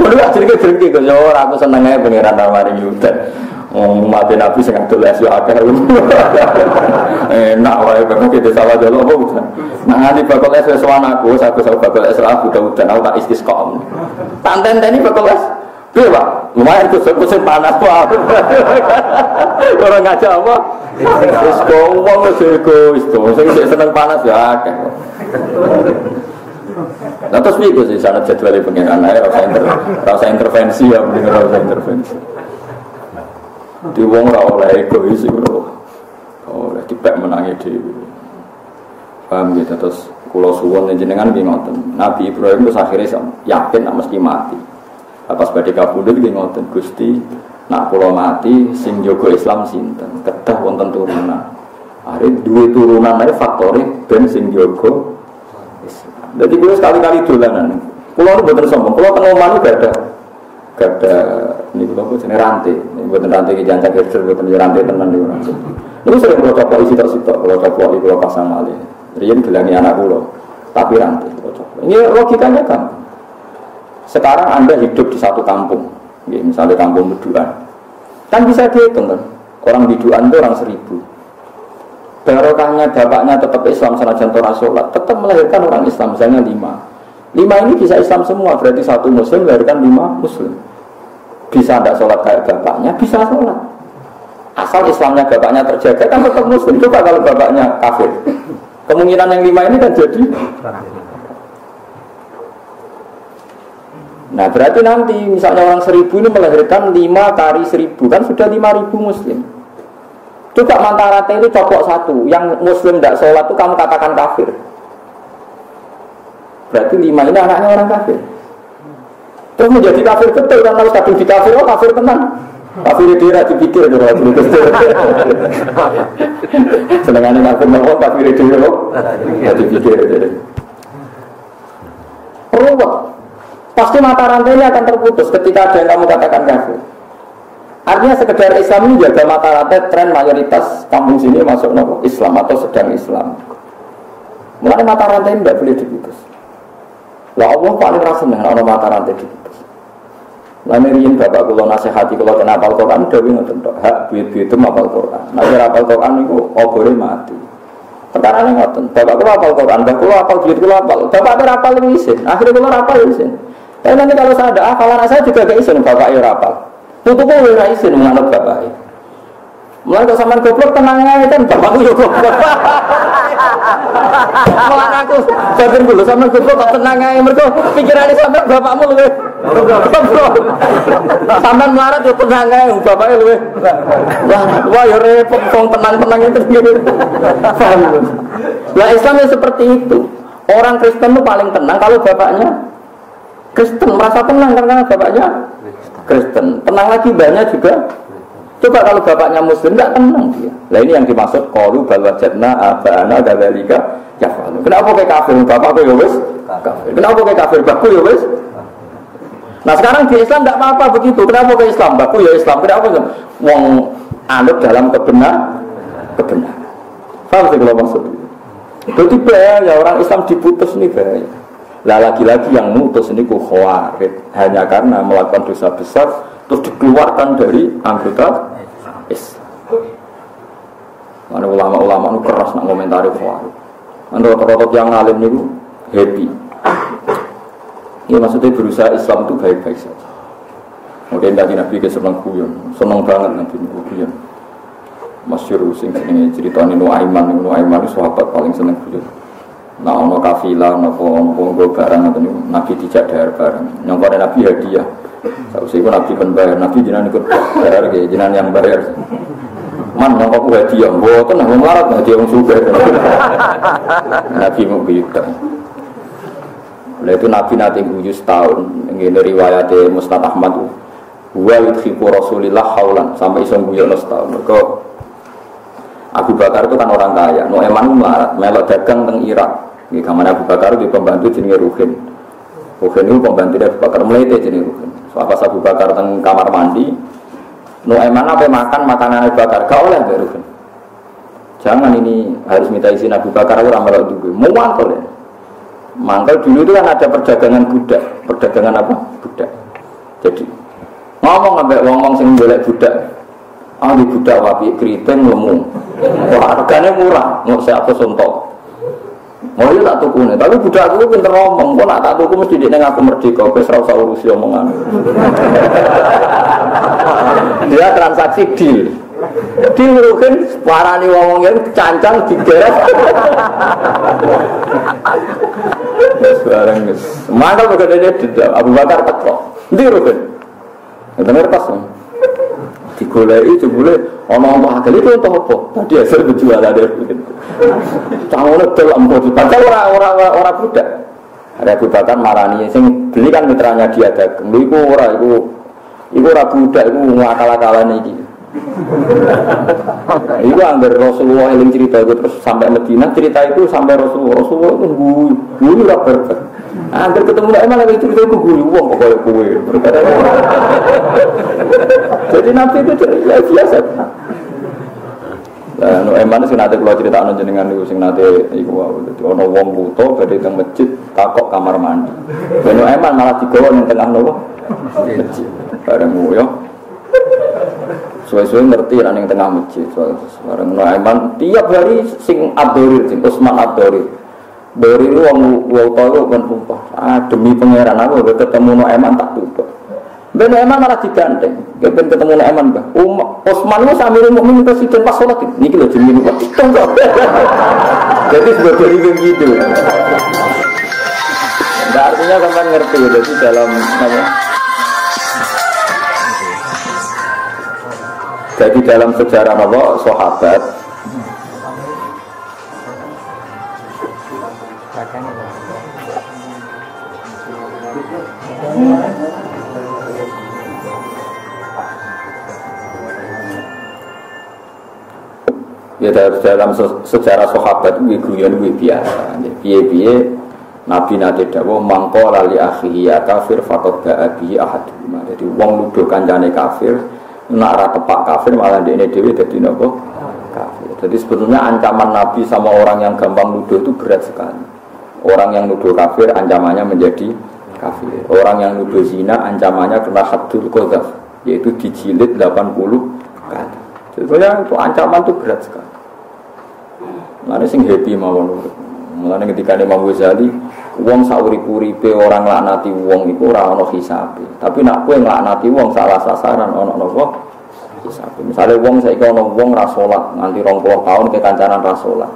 Kudu gak cerita-cerita kok yo ora aku seneng ae pangeran maringi udan. Oh, mati nabi sing adol es akeh. Enak wae kok kita salah dulu apa. Nah nganti bakal es wis aku, sak bakal es aku udan aku tak istisqa. Tanten teni bakal es Iya pak, lumayan kusuk-kusuk panas pak. Orang ngajak apa? Isko, uang isko, isko. Saya seneng panas ya. Nah terus itu sih sana jadwal pengiran air, rasa, rasa intervensi ya, mending rasa intervensi. Di wong oleh egois itu oleh dipek menangi di paham gitu terus suwon jenengan nggih ngoten. Nabi Ibrahim itu akhirnya yakin nak mesti mati. Pas badhe kabudut nggih ngoten Gusti nak kulo mati sing Islam sinten? Kedah wonten turunan. Akhirnya dua turunan aja faktornya ben sing Jadi gue sekali-kali dolanan. Kulo nu buatan sombong. Kulo tengah malu gak ada gak ada ini gue apa jenis rantai. Buatan rantai ke jancak herder buatan rantai tenan di orang. Ini sering kalau coba isi tak. Kalau coba isi kalau pasang malih. Rian bilangi anak kulo. Tapi rantai. Ini logikanya kan. Sekarang anda hidup di satu kampung. Ya, misalnya kampung Beduan. Kan bisa dihitung kan. Orang biduan itu orang seribu. Barokahnya bapaknya tetap Islam senajan Torah sholat, tetap melahirkan orang Islam misalnya lima. Lima ini bisa Islam semua, berarti satu Muslim melahirkan lima Muslim. Bisa tidak sholat kayak bapaknya, bisa sholat. Asal Islamnya bapaknya terjaga kan tetap Muslim. Coba kalau bapaknya kafir, kemungkinan yang lima ini kan jadi Nah berarti nanti misalnya orang seribu ini melahirkan lima kali seribu kan sudah lima ribu muslim. Coba mantarate itu copok satu, yang muslim tidak sholat itu kamu katakan kafir. Berarti lima ini anaknya orang kafir. Terus menjadi kafir betul kan kalau kadung di kafir, oh kafir tenang. Kafir dia dipikir itu kalau dulu Senengannya kafir mau kafir dia oh dipikir. Ruwet. Pasti mata rantainya akan terputus ketika ada yang kamu katakan kafir. Artinya sekedar Islam ini jaga mata rantai tren mayoritas kampung sini masuk nopo Islam atau sedang Islam. Mulai mata rantai tidak boleh diputus. Lah Allah paling rasa dengan orang mata rantai diputus. Lalu riyin bapak kulo nasihati kulo kenapa Al Quran udah bingung tentu hak duit duit itu mapal Quran. Nanti rapal Quran itu obore mati. Perkara ini ngoten. Bapak kulo apal Quran, bapak kulo apal duit kulo apal. Bapak ada rapal yang isin. Akhirnya kulo rapal isin. Tapi nanti kalau saya ada hafalan saya juga gak isin bapak ya rapal. Tutup gue gak isin menganut bapak. Mulai kalau sama goblok aja kan bapakku ya goblok. Mulai aku bagian dulu sama goblok tenang aja mereka pikirannya sampai bapakmu lebih Sampai melarat ya tenang aja bapaknya lebih. Wah, ya repot kong tenang-tenang itu gitu. Lah Islam ya seperti itu. Orang Kristen itu paling tenang kalau bapaknya Kristen merasa tenang karena bapaknya Kristen. Tenang lagi banyak juga. Coba kalau bapaknya Muslim nggak tenang dia. Nah ini yang dimaksud kalu balwajatna abana gadalika yafalu. Kenapa kayak kafir? Bapak ya wis. Kenapa kayak kafir? Bapak ya wis. Nah sekarang di Islam tidak apa-apa begitu. Kenapa ke Islam? Baku ya Islam. Kenapa? Wong anut dalam kebenar kebenar. Paham sih kalau maksud? Jadi bahaya orang Islam diputus nih bahaya. Lah lagi-lagi yang mutus ini ku khawarid hanya karena melakukan dosa besar terus dikeluarkan dari anggota Islam. Mana ulama-ulama itu keras nak komentari khawarid. Anda rotok yang ngalim itu happy. Ini maksudnya berusaha Islam itu baik-baik saja. Mungkin tadi Nabi ke senang kuyon, senang banget Nabi kuyon. Masyur sing ini cerita ini Nuaiman, Nuaiman itu sahabat paling senang kuyon. Nah, ono kafilah, nopo nopo barang atau nabi tidak bayar barang. Nyongkore nabi hadiah. Sausai itu nabi kan bayar, nabi jinan ikut bayar, kayak jinan yang bayar. Man nyongkok hadiah, buatan nang melarat hadiah yang suka. Nabi mau gitu. Oleh itu Nabi nanti guyu setahun. Ini riwayat Mustad Ahmad itu. Wa yudhiku Rasulillah haulan sampai iso guyu setahun. Mereka Abu Bakar itu kan orang kaya, no eman melarat, melok dagang teng Irak. Ini kamar Abu Bakar di pembantu jenis Ruhin. Ruhin itu pembantu Abu Bakar melete jenis Ruhin. Pas Abu Bakar teng kamar mandi, no eman apa makan makanan Abu Bakar, kau oleh Ruhin. Jangan ini harus minta izin Abu Bakar, aku ramal dulu. Mau mangkal ya. Mangkal dulu itu kan ada perdagangan budak, perdagangan apa? Budak. Jadi ngomong sampai ngomong sing boleh budak. Ah di budak wapi keriting lemu. Wah harganya murah, mau saya apa sontok. Mau iya tak tuku tapi budak aku pinter ngomong, kok nak tak tuku mesti dia aku merdeka, kau serau usah urusi omongan. dia transaksi deal. Deal mungkin parani ngomongnya cancang digeret. Sekarang guys, mana bukan dia Abu Bakar teko, dia rugen. Itu ngertas digoleki jebule ana apa akal itu untuk apa? Tadi hasil penjualan dari begitu cangone del empo padahal ora ora ora ora budak. Ada Abu marani. Sing beli kan mitranya dia dagang. Lu iku ora iku iku ora budak. Iku ngakal-akalane iki Iku anggar Rasulullah yang cerita itu terus sampai Medina cerita itu sampai Rasulullah Rasulullah itu guyu guyu ora berber Anggar ketemu emang lagi cerita itu guyu wong pokoknya kue Jadi Nabi itu ya biasa Nah, no eman sing nate kula critakno jenengan niku sing nate iku wae. Dadi ana wong buta badhe teng masjid takok kamar mandi. Ben eman malah digawa ning tengah nopo? Masjid. Bareng yo Suwe-suwe ngerti ning tengah masjid. Sekarang Nuaiman tiap hari sing Abdorir, sing Usman Abdorir. Dari wong wong tahu kan sumpah. Ah demi pangeran aku udah ketemu Nuaiman tak tutup. Ben Nuaiman malah diganteng. Ben ketemu Nuaiman bah. Um, Usman itu sambil mukmin presiden pas sholat ini kilo jenis ini. Jadi sebagai ini gitu. Nah, artinya kan ngerti, jadi dalam namanya Jadi dalam sejarah apa sahabat Ya dalam sejarah sahabat itu guyon biasa. Piye-piye Nabi nate dawa mangko lali akhihi ya kafir fakot ba'abi ahaduma. Jadi wong nuduh kancane kafir nak ora tepak kafir malah ini dewi jadi nopo kafir. Jadi sebetulnya ancaman Nabi sama orang yang gampang nuduh itu berat sekali. Orang yang nuduh kafir ancamannya menjadi kafir. Orang yang nuduh zina ancamannya kena hadul qadzaf yaitu dijilid 80 kali. Sebetulnya itu ancaman itu berat sekali. Mana sing happy mawon. Mulane ketika Imam Ghazali wong saurip-uripe orang laknati wong iku ora ana hisabe. Tapi nak kowe nglaknati wong salah sasaran ana napa? Hisabe. Misale wong saiki ana wong ra nganti 20 tahun ke kancanan ra salat.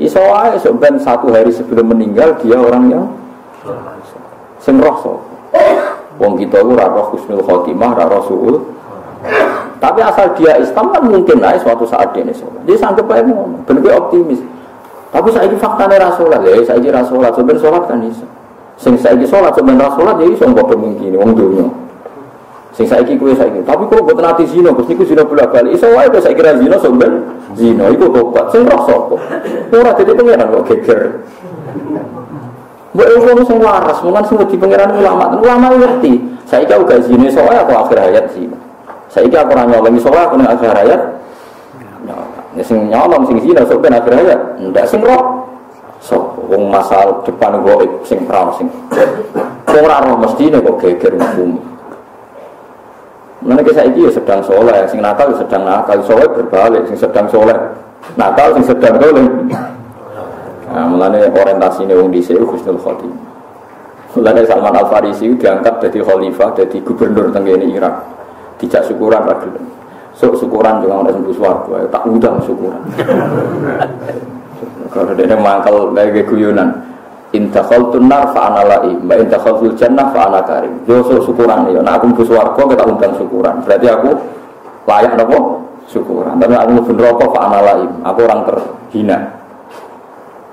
Iso wae satu hari sebelum meninggal dia orang yang sing roh. Wong kita itu ra roh husnul khotimah, ra roh. Tapi asal dia Islam kan mungkin lah suatu saat dia nih Dia sanggup aja mau, ben optimis. Tapi saya ini faktanya rasulat ya, saya ini rasulat, sebenarnya sholat kan bisa. Sing saya ini sholat sebenarnya rasulat ya bisa nggak mungkin, wong dunia. Sing saya ini kue saya ini, tapi kalau buat nanti zino, terus niku zino bolak balik, iso wae saya kira zino sebenarnya zino, itu tobat, sing roh sopo. Ora jadi pangeran kok geger. Mbok wong sing waras, mungkin sing di pangeran ulama, ulama ngerti. Saya kira uga zino, soalnya aku akhir hayat sih. Saya kira aku orang nyolong, soalnya aku akhir hayat, Ya sing nyolong sing zina sok ben akhir hayat. Ndak sing roh. So, wong masal depan goib sing pram sing. Ora roh mestine kok geger bumi. Mana kita ini ya sedang soleh, sing nakal ya sedang nakal, soleh berbalik, sing sedang soleh, nakal sing sedang soleh. Nah, mulanya orientasi ini wong dhisik Husnul Khotimah. Mulanya Salman Al Farisi diangkat jadi khalifah, jadi gubernur tenggene Irak. Dijak syukuran lagi. So, syukuran juga ada sembuh suarga, tak udang syukuran. Kalau dia mangkal lagi guyonan, intakhal tunar fa analai, mbak intakhal fil jannah fa karim. Yo so syukuran ya, nah aku mbus suarga kita undang syukuran. Berarti aku layak nopo syukuran. Tapi aku mbus rokok fa analai, aku orang terhina.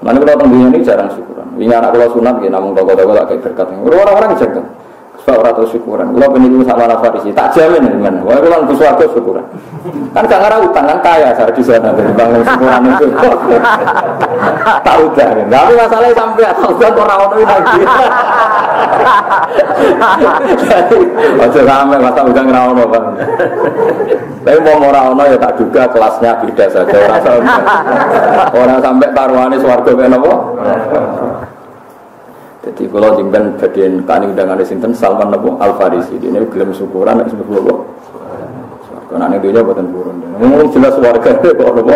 Mana kalau tenggunya ini jarang syukuran. Ingat aku sunat, ya namun toko-toko tak kayak berkat. Orang-orang jaga. Sebab orang tahu syukuran. Kalau penipu sama nafas tak jamin gimana. Wah, kalau nunggu suatu syukuran. Kan gak ngarah utang kan kaya saat di sana dari bangun syukuran itu. tak udah. Tapi masalahnya sampai atau orang ini lagi. Ojo sampai masa udah ngerawon apa. Tapi mau orang ya tak juga kelasnya beda saja. Orang sampai, taruhannya suarga kayak apa? Jadi kalau jimben bagian kani undangan sinten Salman Nabi Al Farisi ini gelem syukuran nek sebab apa? Karena ini dia buatan burun. Ngomong jelas warga kok nopo?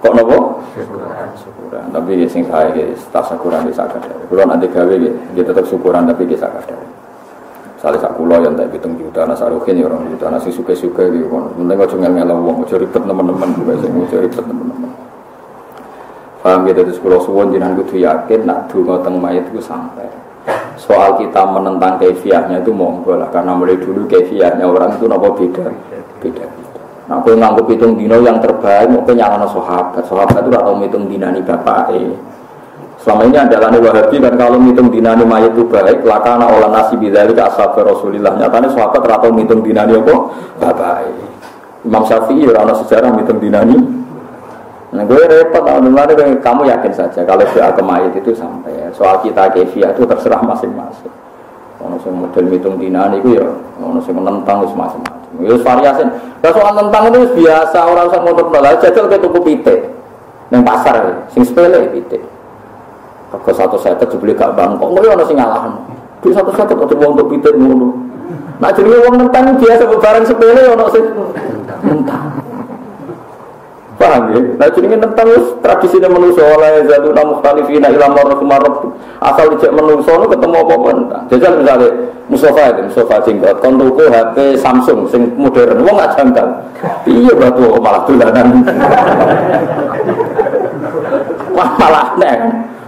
Kok nopo? Syukuran. Tapi sing saya tak syukuran di sakit. Kalau nanti gawe dia tetap syukuran tapi di sakit. Salah sak yang tak hitung juta anak saruhin ya orang juta anak si suka-suka gitu. Penting kok cuma ngel wong, mau ribet teman-teman, mau ribet teman-teman. Paham gitu terus kalau suwon jinan kudu yakin nak dungo teng mayat itu sampai. Soal kita menentang kefiahnya itu monggo lah karena mulai dulu kefiahnya orang itu nopo beda beda. Nah, aku nganggep hitung dino yang terbaik mau penyalana sahabat. Sahabat itu atau hitung dinani bapak eh. Selama ini adalah wahabi kan kalau hitung dinani mayat itu baik, lakana olah nasi bidali ke asal Rasulillah. Nyatanya sahabat atau hitung dinani apa? Bapak Imam Syafi'i orang sejarah hitung dinani Nah, gue repot, nah, kamu yakin saja kalau doa ke mayat itu sampai ya. Soal kita kefiah itu terserah masing-masing. Ono sing model mitung dinan itu ya, ono sing menentang wis macam-macam. Ya variasi. Lah soal tentang itu biasa orang usah ngotot lah jajal ke tuku pitik. Nang pasar ya, sing sepele pitik. Kok satu saya tuh beli gak bangkok, kok ono sing ngalahan. Di satu satu kok untuk pitik ngono. Nak jadi wong nentang biasa barang sepele ono sing nentang. Paham ya? Nah jadi tentang tradisi ini manusia oleh zaluna mukhtalifina ila marratu marratu asal dijak manusia itu ketemu apa-apa entah. Jajal misalnya Mustafa itu, Mustafa jenggot, kon tuku HP Samsung sing modern, wong gak jangkal. Iya batu malah dolanan. Wah malah nek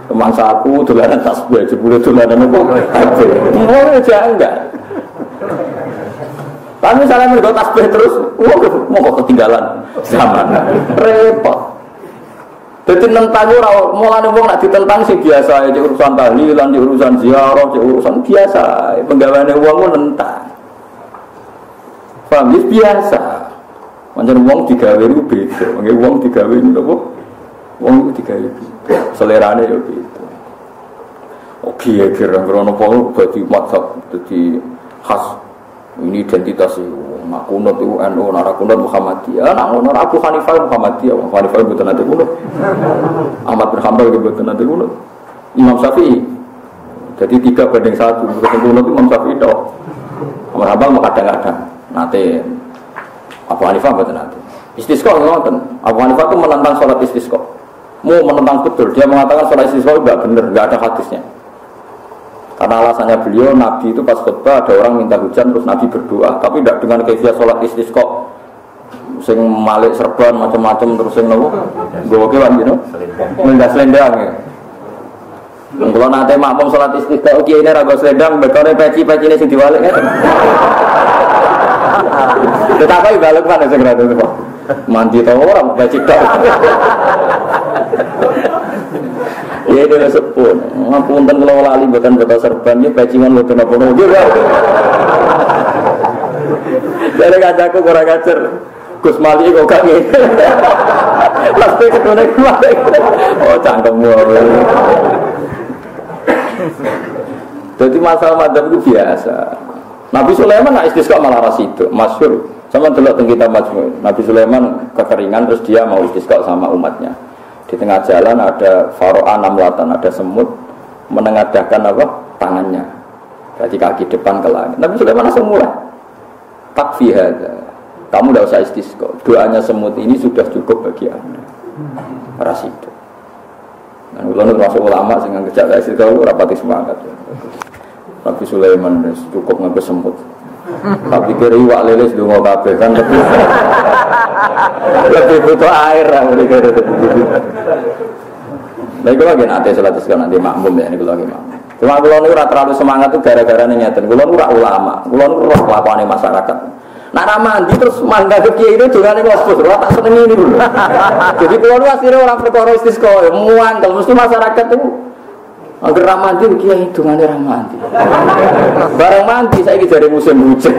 teman saku dolanan tas gue jebule dolanan apa? Mau janggal. Tapi misalnya mereka tasbih terus, wah mau ketinggalan zaman, repot. Jadi tentang ora mulane wong nak ditentang sih biasa ya urusan tahlilan, urusan ziarah, urusan biasa. Penggaweane wong ku nentang. Paham ya biasa. Macam wong digawe ku beda, mengke wong digawe napa? Wong ku digawe beda. Selerane ya beda. Oke, kira krono pola dadi madzhab dadi khas ini identitas itu. Nak kunut itu NU nak kunut Muhammadiyah. Nak kunut Abu Hanifah Muhammadiyah. Abu Hanifah itu nanti kunut. Ahmad bin Hanbal itu nanti kunut. Imam Syafi'i. Jadi tiga banding satu. Betul kunut Imam Syafi'i itu Ahmad Hanbal kadang-kadang nanti Abu Hanifah betul nanti istisqa nonton Abu Hanifah itu menentang sholat istisqa. Mau menentang betul. Dia mengatakan sholat istisqa itu tidak benar nggak ada hadisnya karena alasannya beliau Nabi itu pas khutbah ada orang minta hujan terus Nabi berdoa, tapi tidak dengan kefiah sholat istisqa sing malik serban macam-macam terus sing nopo gue oke kan gitu minta selendang ya. Kalau nanti makmum sholat istisqa oke ini ragu selendang bekore peci peci ini sing diwalik kan tetapi balik mana rada itu mandi tau orang peci tok Ya itu sepun. Ngapunten kalau lali bukan betul serban ya lu kena pono juga. Jadi kacaku kurang kacer. Gus Mali kok gak ngene. Pasti ketune kuwi. Oh cangkemmu. Jadi masalah madhab itu biasa. Nabi Sulaiman nak istisqa malah ras itu, masyhur. Sama delok teng kita majmu. Nabi Sulaiman kekeringan terus dia mau istisqa sama umatnya. Di tengah jalan ada faro'a namlatan, ada semut menengadahkan apa? tangannya. Jadi kaki depan ke langit. Nabi Sulaiman langsung mulai. Takfi Kamu tidak usah istisqa. Doanya semut ini sudah cukup bagi Anda. Ras itu. Dan ulama termasuk ulama sehingga kerja istisqa itu rapati semangat. Nabi Sulaiman cukup nggak semut. Tapi kiri wak lelis dungo kabeh kan lebih lebih butuh air Nah itu lagi nanti sholat sekarang nanti makmum ya ini lagi makmum. Cuma kalau nu terlalu semangat tuh gara-gara nih nyaten. Kalau nu ulama, kalau nu roh kelakuan masyarakat. Nah mandi terus mangga ke kiai itu juga nih ngopus, tak seneng ini dulu. Jadi kalau nu akhirnya orang perkara istisqo, muang kalau mesti masyarakat tuh Agar ramandi, kia hitungannya ramandi. Barang mandi saya dari musim hujan.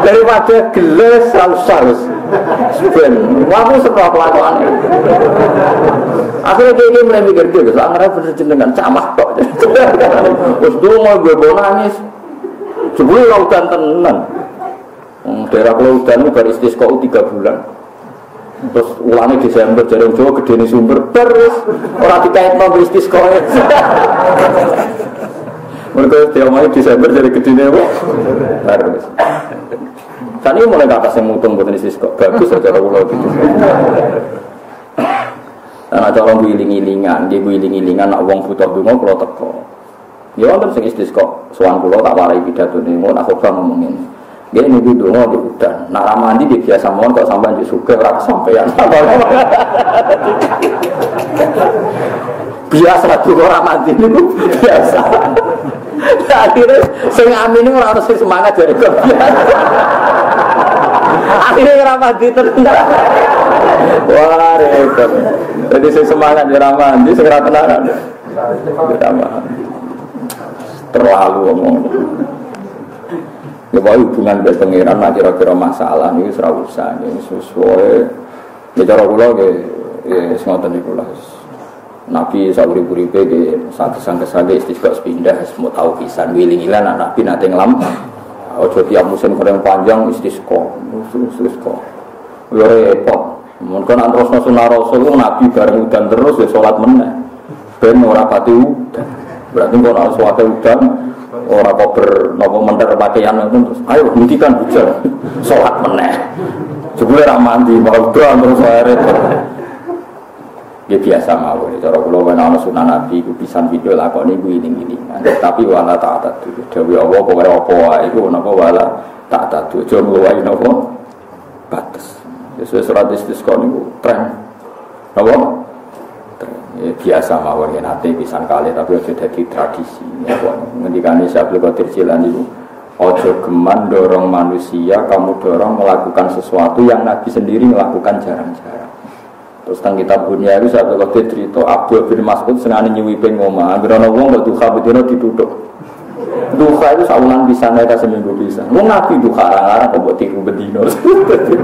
Daripada gelas salus-salus. Ben, wamu sebuah kelakuan. Akhirnya dia ini mulai mikir dia, gitu. Akhirnya berjenengan camah kok. Terus dulu mau gue bawa nangis. Sebelum lautan tenan. Daerah lautan itu baru istisqo tiga bulan terus ulangnya Desember jadi Jawa gede nih sumber terus orang dikait mau istisqo mereka tiap mau Desember jadi gede nih terus kan ini mulai kata saya mutung buat istisqo bagus aja ulo gitu. Nah, ada orang wiling-wilingan, dia wiling-wilingan, nak uang butuh dungo, kalau teko. Ya, wonten sing istisqo, soan kulo tak warai pidato mau nak ngomongin. Dia di dungo di hutan. Nak mandi di biasa mohon kalau sampai di suka rak sampean. biasa tuh orang mandi itu biasa. Nah, akhirnya sing amin ini orang harus semangat jadi kok. Akhirnya orang mandi terkenal. Wah repot. Jadi saya semangat di mandi segera tenang. Terlalu ngomong. Ya hubungan dengan pengiran lah kira-kira masalah ini serah usah ini sesuai ya cara kula ya ya ngoten niku lah Nabi sauri buri ke satu sang kesage istisqa sepindah semua tahu pisan wiling ilan Nabi nanti ngelam. Ojo tiap musim kering panjang istisqa istisqa ya repot. Mungkin terus sunah rasul Nabi bareng udan terus ya sholat meneh. Ben ora pati udan. Berarti kalau suatu udan Orang kok ber nopo menter pakaian terus ayo hentikan hujan sholat meneh. Jebule ra mandi malah terus akhirnya Ya biasa mau, cara kula wen ana sunan Nabi ku pisan video lakoni ku ini ini. Tapi wala tak ada tuh. Dewi Allah pokoke apa wae iku napa wala tak ada tuh. Aja ngluwahi napa batas. Ya surat istisqa niku tren. Napa? Ya, biasa mawon ya nanti pisan kali tapi ojo jadi tradisi. Ya ngendikane Syabul Qadir Jilani itu ojo geman dorong manusia kamu dorong melakukan sesuatu yang Nabi sendiri melakukan jarang-jarang. Terus tentang kitab dunia itu Syabul Qadir cerita Abdul bin Mas'ud senani nyuwi ping ana wong kok duha bedino ditutup duha itu saulan bisa mereka seminggu bisa mau nabi duha arang-arang kok tiku bedino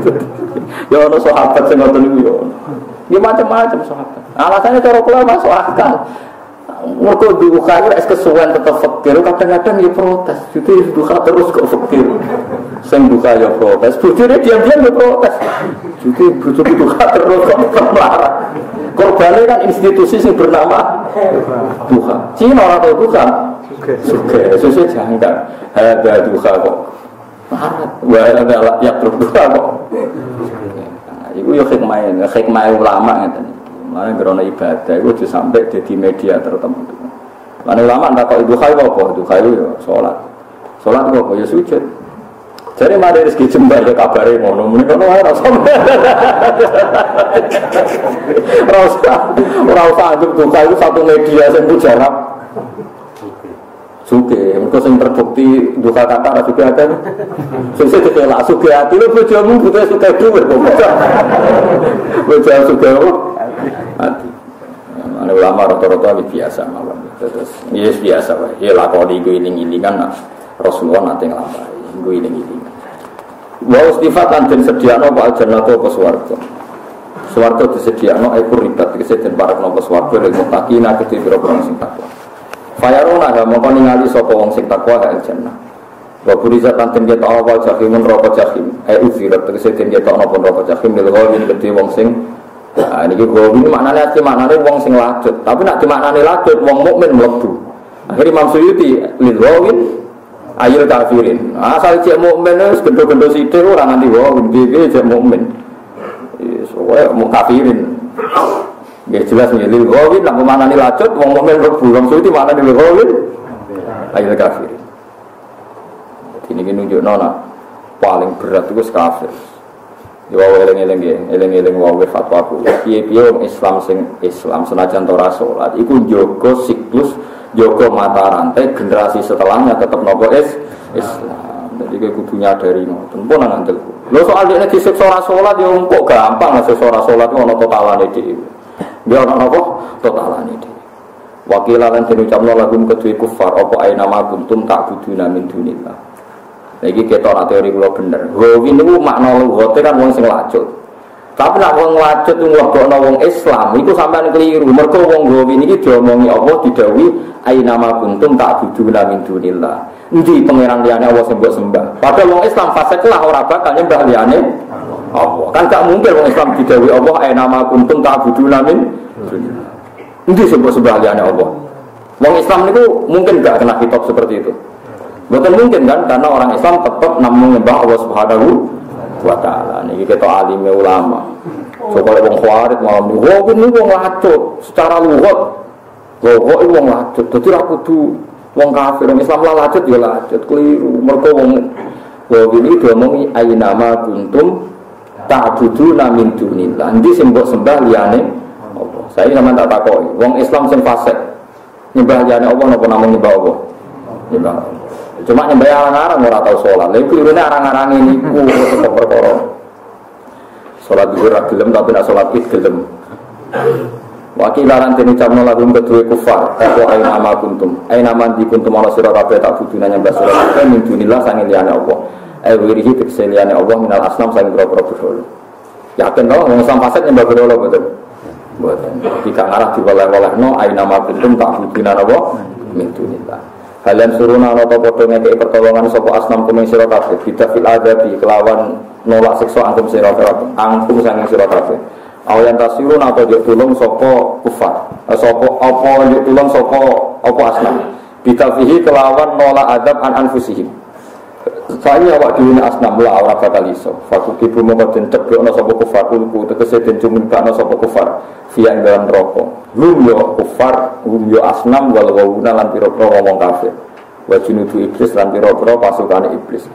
ya ono sahabat sing ya Ya macam-macam sahabat. Alasannya cara kula masuk akal. Mereka duka itu es kesuwen tetap fakir, kadang-kadang ya protes. Jadi duka terus kok fakir. Sing duka ya protes, bujurnya diam-diam ya protes. Jadi bujur duka terus kok melarang. Korbannya kan institusi yang bernama duka. Cina orang tahu duka. Suke, suke jangka. Ada duka kok. Marat, wah ada ya terus duka kok. Iku ya hikmah, hikmah ulama ngeten. Mana karena ibadah itu sampai jadi media tertentu. Mana ulama ndak kok khayu apa? Ibu khayu ya sholat. Sholat itu apa? Ya sujud. Jadi mari rezeki jembar ya kabare ngono. Muni kono wae ora sampe. Ora usah, itu satu media sing mujarab. Suge, mereka sing terbukti duka kata ora suge ada. Sing sing lah suge ati lho bojomu butuh suge dhuwit kok. Bojomu suge ati. Mana ulama rata-rata ini biasa. Terus ini biasa wae. Ya lakoni gue ini kan Rasulullah nanti nglampahi. Gue ini ini. Wa ustifat lan sediakno apa jannatu apa swarga. Swarga disediakno ekor ribat tegese den parekno apa swarga lek mutakina ketika pira sing. Fayarona ha mongko ningali sapa wong sing takwa ha jannah. Wa burizat lan den ketok apa jahimun roko jahim. Eh uzirat tegese den ketok apa roko jahim lil ghawin gede wong sing Nah, ini ghawin maknane ati maknane wong sing lanjut. Tapi nak dimaknani lanjut wong mukmin mlebu. Akhirnya Imam Suyuti lil ghawin ayil kafirin. Asal cek mukmin wis gendo-gendo sithik ora nganti ghawin, piye cek mukmin. Wis mau kafirin. Ya jelas nih, lil ghawin nak mana nih lacut, wong momen rebu, wong suci mana nih lil ghawin? Ayo kafir. Ini ini nunjuk nona paling berat itu kafir. Ya wae eling-eling ya, eling-eling wae fatwa ku. Piye-piye Islam sing Islam senajan tora salat iku njogo siklus, njogo mata rantai generasi setelahnya tetap nopo es Islam. Jadi kayak kudunya dari ngoten pun ngandel. Lo soal dia disiksa ora salat ya kok gampang siksa ora salat ono totalane Dia orang apa? Totalan ini. Wakilan dan ucapnya lagu kedua kufar apa aina nama kuntum tak buduna min dunillah. Lagi kita orang teori kalau bener. Gawin itu makna lugote kan wong sing lacut. Tapi nak wong lacut itu ngelokokno wong Islam itu sampai keliru. Mereka wong ini diomongi Allah didawi aina nama kuntum tak buduna min dunillah. Ini pangeran liane Allah sembah sembah. Padahal wong Islam fase lah orang bakal nyembah liane Allah. Kan gak mungkin orang Islam didawi Allah eh nama kuntum ta'buduna min Ini sebuah sebahagiannya Allah. Wong Islam itu mungkin gak kena kitab seperti itu. Bukan mungkin kan karena orang Islam tetap namun menyembah Allah Subhanahu wa taala. Niki kita alim ulama. Coba wong khawarit malam ini, wah ini wong lacut secara lugat. Wah ini wong lacut. Jadi aku tuh wong kafir, wong Islam lah lacut ya lacut. Keliru. Mereka wong wah ini diomongi nama kuntum ta'budu namin dunillah. Nanti sembah sembah liane Allah. Saya sama tak takoi. Wong Islam sing fasik. Nyembah liane Allah napa namung nyembah Allah? Nyembah Allah. Cuma nyembah arang-arang ora tau. Lha klirune arang-arang ini ku tetep perkara. Salat dhuwur ra gelem tapi nak salat id gelem. Wakilaran tini camno lagu kedua kufar Aku ayo nama kuntum Ayo nama di kuntum Ana sirah kabeh tak budu nanya mbak sirah kabeh Min sangin liane Allah eh wirihi Allah minal asnam sang boro-boro berhala yakin loh wong Islam fasik nyembah berhala betul? Betul jika ngarah diwaleh-waleh no? Aina tak budina apa min dunillah. Kalian suruh nana atau podo ngekei pertolongan sopo asnam kuming siro kafe Bida fil adabi kelawan nolak sikso angkum siro kafe Angkum sanging siro kafe Awayan tasirun atau dia tulung sopo kufar. Eh, Sopo opo dia tulung sopo opo asnam. Bitafihi kelawan nolak adab an anfusihim. Saya awak dhewe asnam la ora bakal iso. Faku kibu mongko den ceblok ana sapa kufar ulku tegese den cumibakno sapa kufar via dalam neraka. Lum yo kufar, lum yo asnam wal wawuna lan pira-pira ngomong kafir. Wa junudu iblis lan pira-pira pasukane iblis.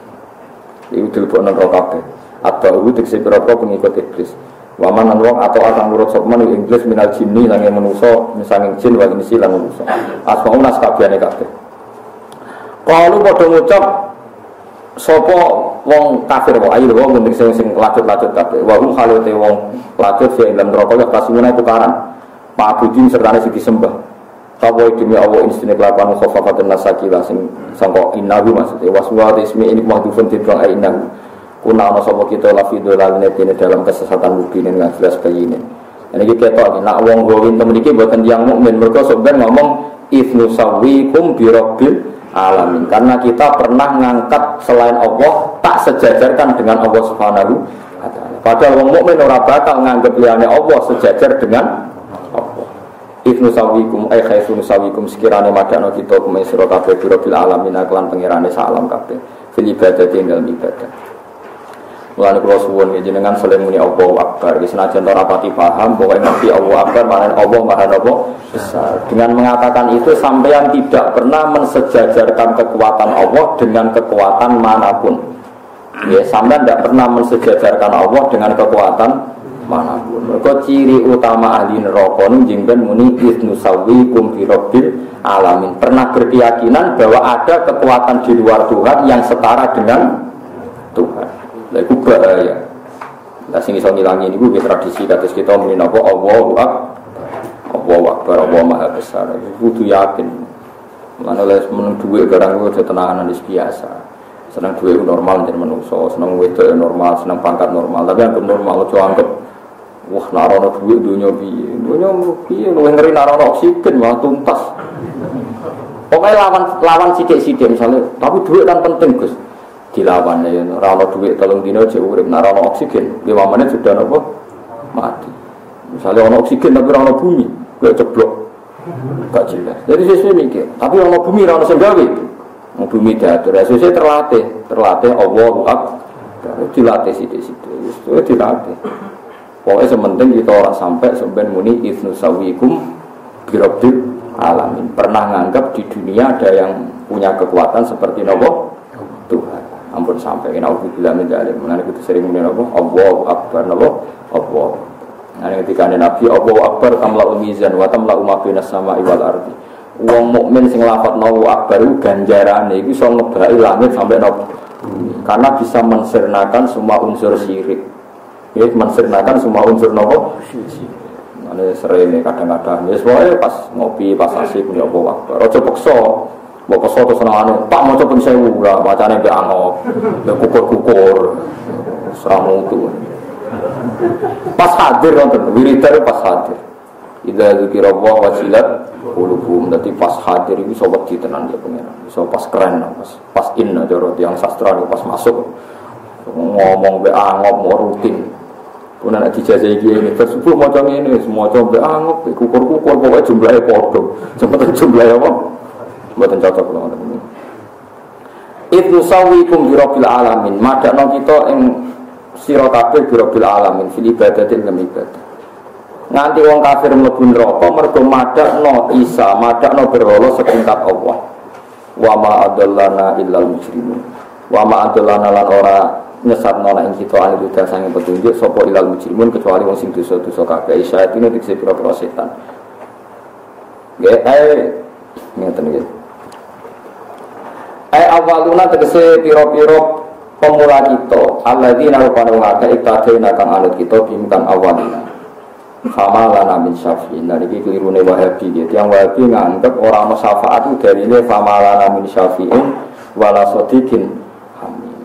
Iku dilebokno neraka kabeh. Atau itu tegese pira-pira pengikut iblis. Waman lan wong atau akan nurut sapa man iblis minal jinni lan manusa misanging jin wa insi lan manusa. Asmaun askabehane kabeh. Kalau padha ngucap Sopo wong kafir wong ayu wong mending sing sing lacut-lacut kabeh. Wa hum halute wong lacut fi dalam neraka ya kasimuna tukaran. Pak Budin serta sing disembah. Tawa demi Allah instine kelakuan khofafatun nasakila sing sangka innahu maksudnya waswa ismi ini mahdufun tidang ai innahu. Kuna ana sapa kita la fi dolalne dalam kesesatan mungkin dengan jelas bayine. Ini kita tahu, nak wong gowin temen iki buatan yang mukmin mereka sebenarnya ngomong ifnu sawikum birabbil alamin. Karena kita pernah ngangkat selain Allah tak sejajarkan dengan Allah Subhanahu wa taala. Padahal wong mukmin ora bakal nganggep liyane Allah sejajar dengan Allah. Ibnu sawikum ay khaisun sawikum sekiranya madano kita kumai sira kabeh bil alamin kelan pangerane salam kabeh. Fil ibadah tinggal ibadah. Mulane kula suwun nggih jenengan saling muni Allahu Akbar. Wis senajan ora pati paham pokoke ngerti Allahu Akbar mana Allah Maha apa besar. Dengan mengatakan itu sampean tidak pernah mensejajarkan kekuatan Allah dengan kekuatan mana pun. Ya, sampean tidak pernah mensejajarkan Allah dengan kekuatan mana pun. Mereka ciri utama ahli neraka jingben muni isnu sawikum bi alamin. Pernah berkeyakinan bahwa ada kekuatan di luar Tuhan yang setara dengan Tuhan. Lah iku bahaya. Lah sing iso ngilangi niku ki tradisi kados kita muni napa Allahu Akbar. Allahu Akbar, Allah Maha Besar. Iku kudu yakin. Mana oleh meneng duit barang itu tenanan biasa. Senang duit normal jadi manusia, senang wedok normal, senang pangkat normal. Tapi yang normal itu anggap wah narono duit dunia piye, dunia piye, lu ngeri narono oksigen malah tuntas. Pokoknya lawan lawan sidik-sidik misalnya, tapi duit kan penting gus dilawan. Ya rano duit tolong dino jauh urip. Nah rano oksigen lima menit sudah nopo mati. Misalnya rano oksigen tapi rano bumi gak ceblok. Gak jelas. Jadi sesuai mikir tapi rano bumi rano senggawi mau bumi diatur. Ya sesuai terlatih. Terlatih Allah Akbar dilatih sidik-sidik itu dilatih. Pokoknya sementing kita orang sampai sebenarnya muni ifnu sawikum birabdil alamin. Pernah nganggap di dunia ada yang punya kekuatan seperti nopo? Tuhan ampun sampai ini aku bilang menjadi mengenai itu sering mengenai apa? Allah Akbar Allah Allah nah ketika ada Nabi Allah Akbar tamla umizan wa tamla umabina sama iwal ardi. Uang mukmin sing lafat nawu akbar ganjaran itu so ngebai langit sampai nabi karena bisa mensirnakan semua unsur syirik. Ya mensirnakan semua unsur nopo Ini sering kadang-kadang. Ya soalnya pas ngopi pas asik punya Allah Akbar. Ojo pekso Mbok kesel terus senengane, tak mau coba sewu lah, bacane mbek angop, mbek kukur-kukur, seramu itu. Pas hadir nonton, wiridan pas hadir. Ida zikir Allah wasilat ulubum, nanti pas hadir itu sobat di tenan dia pengiran. So pas keren, pas pas in aja yang sastra pas masuk ngomong be angop mau rutin. Pun anak dijajah ini, tersebut macam ini, semua coba angop, kukur-kukur, pokoknya jumlahnya podo. Sempat jumlahnya apa? Buatan cocok loh ini. Itu sawikum birobil alamin. Madakno kita ing sira kabeh birobil alamin fil ibadatin lam ibadah. Nganti wong kafir mlebu neraka mergo madakno Isa, madakno berhala setingkat Allah. Wa ma adallana illal mujrimun. Wa ma adallana lan ora nyesatno nek kita ahli huda sange petunjuk sapa ilal mujrimun kecuali wong sing dosa-dosa kabeh. Isa itu dikse setan. Nggih, eh ngeten. Ai awaluna tegese piro-piro pemula kita. Alladzina rupane wong akeh iktadena kang anut kita bimkan awalina. Fama lana min syafi'in Nah ini kelirune wahabi gitu Yang wahabi nganggep syafaat itu dari ini Fama lana min syafi'in Wala sodikin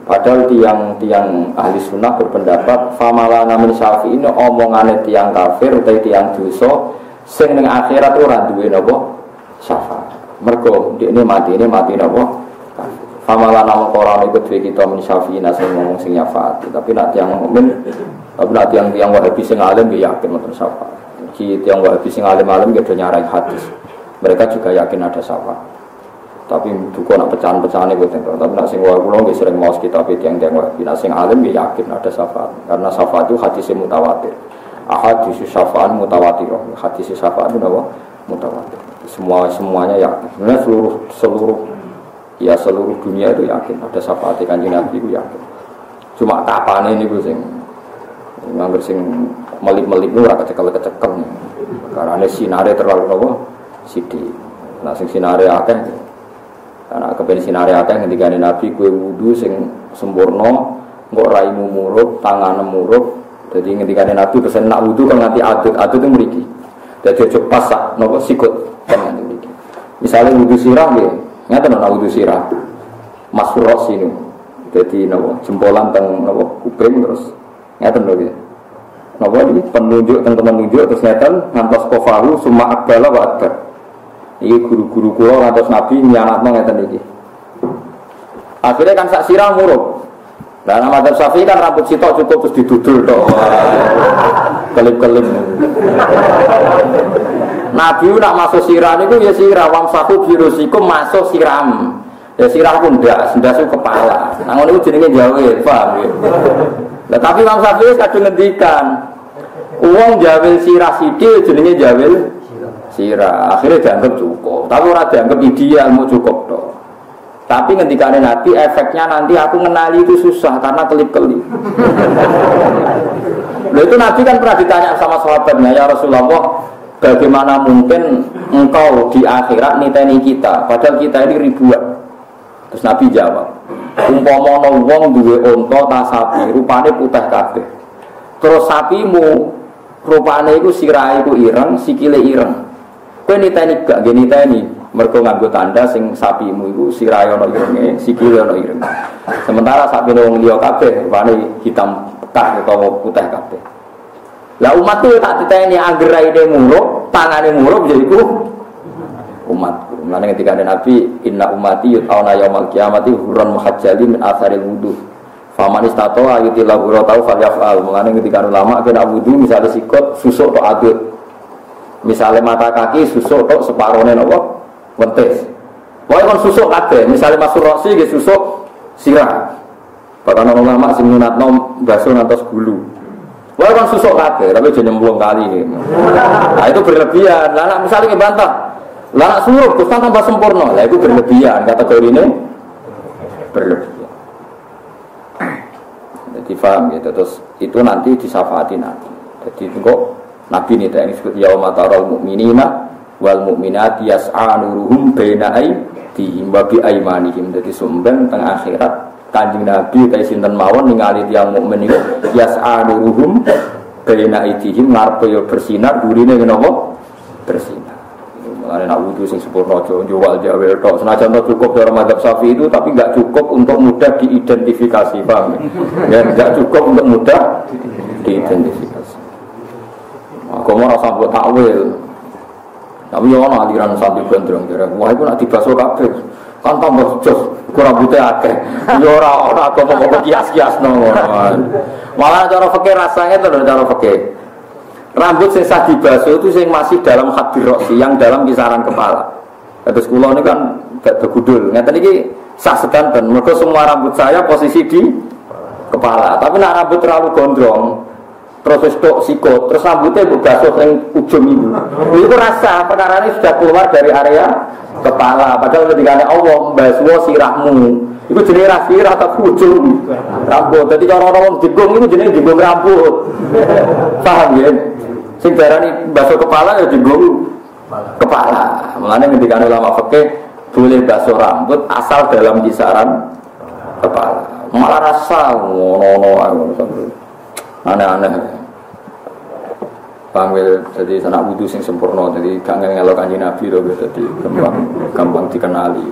Padahal tiang tiang ahli sunnah berpendapat Fama lana min syafi'in Omongannya tiang kafir atau tiang dosa Sing akhirat ora duwe napa? Syafaat. Mergo ini mati ini mati napa Amalan nama koran itu dua kita mensyafi nasi ngomong sing nyafaati. Tapi nanti yang ngomong, tapi nanti yang yang wahabi sing alim dia yakin untuk syafaat. Ki yang wahabi sing alim alim dia nyarai hadis. Mereka juga yakin ada syafaat. Tapi duka nak pecahan-pecahan itu Tapi nak sing kula nggih sering maos kitab yang yang wae. Nak sing alim ya yakin ada syafaat. Karena syafaat itu hadis mutawatir. Ahadis syafaat mutawatir. Hadis syafaat itu apa? Mutawatir. Semua semuanya yakin. Sebenarnya seluruh seluruh ya seluruh dunia itu yakin ada syafaat kanjeng Nabi itu yakin. Cuma kapan ini gue sing nganggur sing melip-melip itu raka kecekel-kecekel. Karena sinare terlalu apa? Sidi. Nah sing sinare akeh karena kepen sinare akeh ketika Nabi kue wudhu sing sempurna, nggak raimu muruk, tangan muruk. Jadi ketika Nabi pesen nak wudhu kan nanti adut, adut itu meriki. Jadi ojo pasak, nopo sikut kan nanti meriki. Misalnya wudhu sirah ya, nyata nopo wudhu sirah, masuk sini. Jadi nopo jempolan teng nopo kuping terus nyata nopo ya. Nopo ini penunjuk teng teman nunjuk terus nyata ngantos kofahu summa akbala wa akbar. Ini guru-guru kulo ngantos Nabi nyanatno ngeten iki. Akhirnya kan sak sirah muruk. Nah, nama Syafi'i kan rambut sitok cukup terus didudul tok. Kelip-kelip. Nabi nak masuk sirah itu ya sirah wam satu virusikum masuk siram. Ya sirah pun ndak, sendasu kepala. Nah ngono iku jenenge jawe, paham ya. Nah, tapi Imam Syafi'i kadung ngendikan uang jawil sirah sithik jenenge jawil sirah akhirnya dianggap cukup tapi orang dianggap ideal mau cukup toh tapi ketika nanti efeknya nanti aku mengenali itu susah karena kelip-kelip Lalu itu Nabi kan pernah ditanya sama sahabatnya ya Rasulullah bagaimana mungkin engkau di akhirat niteni kita? Padahal kita ini ribuan. Terus Nabi jawab umpama wong duwe unta ta sapi rupane putih kabeh. Terus sapimu rupane iku sirah iku ireng sikile ireng. Kowe niteni gak? Nggih niteni. Mergo nganggo tanda sing sapimu iku sirahe ana irenge, sikile ana irenge. Sementara sapi wong liya kabeh rupane hitam pekat utawa putih kabeh. Lah umat tuh tak titeni angger raine muruk, tangane muruk jadi ku umat. Mulane ketika ada Nabi, inna umati yut'auna yaumal qiyamati hurran muhajjalin min atharil wudu. Faman istato ayutillah tau falyaf'al. Mulane ketika ulama kena wudu misalnya sikot susuk atau adut Misalnya mata kaki susuk tok separuhnya nopo wentis. Pokoknya kan susuk kabeh. Misalnya masuk rosi gitu susuk sirah. Bahkan orang lama sing nom baso ngantos bulu. Pokoknya kan susuk kabeh, tapi jadi nyemplung kali. Nah itu berlebihan. Lah misalnya ngebantah, lah suruh terus tambah sempurna. Lah itu berlebihan kategori ini berlebihan. Jadi paham gitu. Terus itu nanti disafaati nanti. Jadi kok Nabi ini yang disebut yauma taral mu'minina wal mu'minat yas'a nuruhum baina aydihim wa bi. Dadi sumben teng akhirat Kanjeng Nabi kayak sinten mawon ningali tiyang mukmin iku yas'a nuruhum baina aydihim ngarepe yo bersinar durine napa bersinar. Mulane nak wudu sing sempurna jual jawel tok. Senajan to cukup dalam madzhab Syafi'i itu tapi enggak cukup untuk mudah diidentifikasi, paham? Ya enggak cukup untuk mudah diidentifikasi. Agama rasa buat takwil. Tapi ya ana aliran santri gondrong kira. Wah iku nak dibaso kabeh. Kan tambah jos, kurang butuh akeh. Ya ora ora agama kok kias-kias no. Malah cara fikih rasanya itu cara fikih. Rambut sing sah dibaso itu sing masih dalam hadir roksi, yang dalam kisaran kepala. Terus kula ini kan gak begudul. Ngeten iki sah sedanten. Mergo semua rambut saya posisi di kepala. Tapi nak rambut terlalu gondrong, proses tok sikot terus rambutnya bu basuh yang ujung itu itu rasa perkara ini sudah keluar dari area kepala. Padahal ketika Allah basuh sirahmu itu jenis sirah atau ujung rambut. Jadi kalau orang jenggung itu jenis jenggung rambut. Paham ya? Sing darani basuh kepala ya jenggung kepala. Mengenai ketika ulama fakih boleh basuh rambut asal dalam kisaran kepala. Malah rasa ngono-ngono aneh-aneh panggil jadi sana wudhu sing sempurna. Jadi gak ngelok kanji nabi loh jadi gampang gampang dikenali.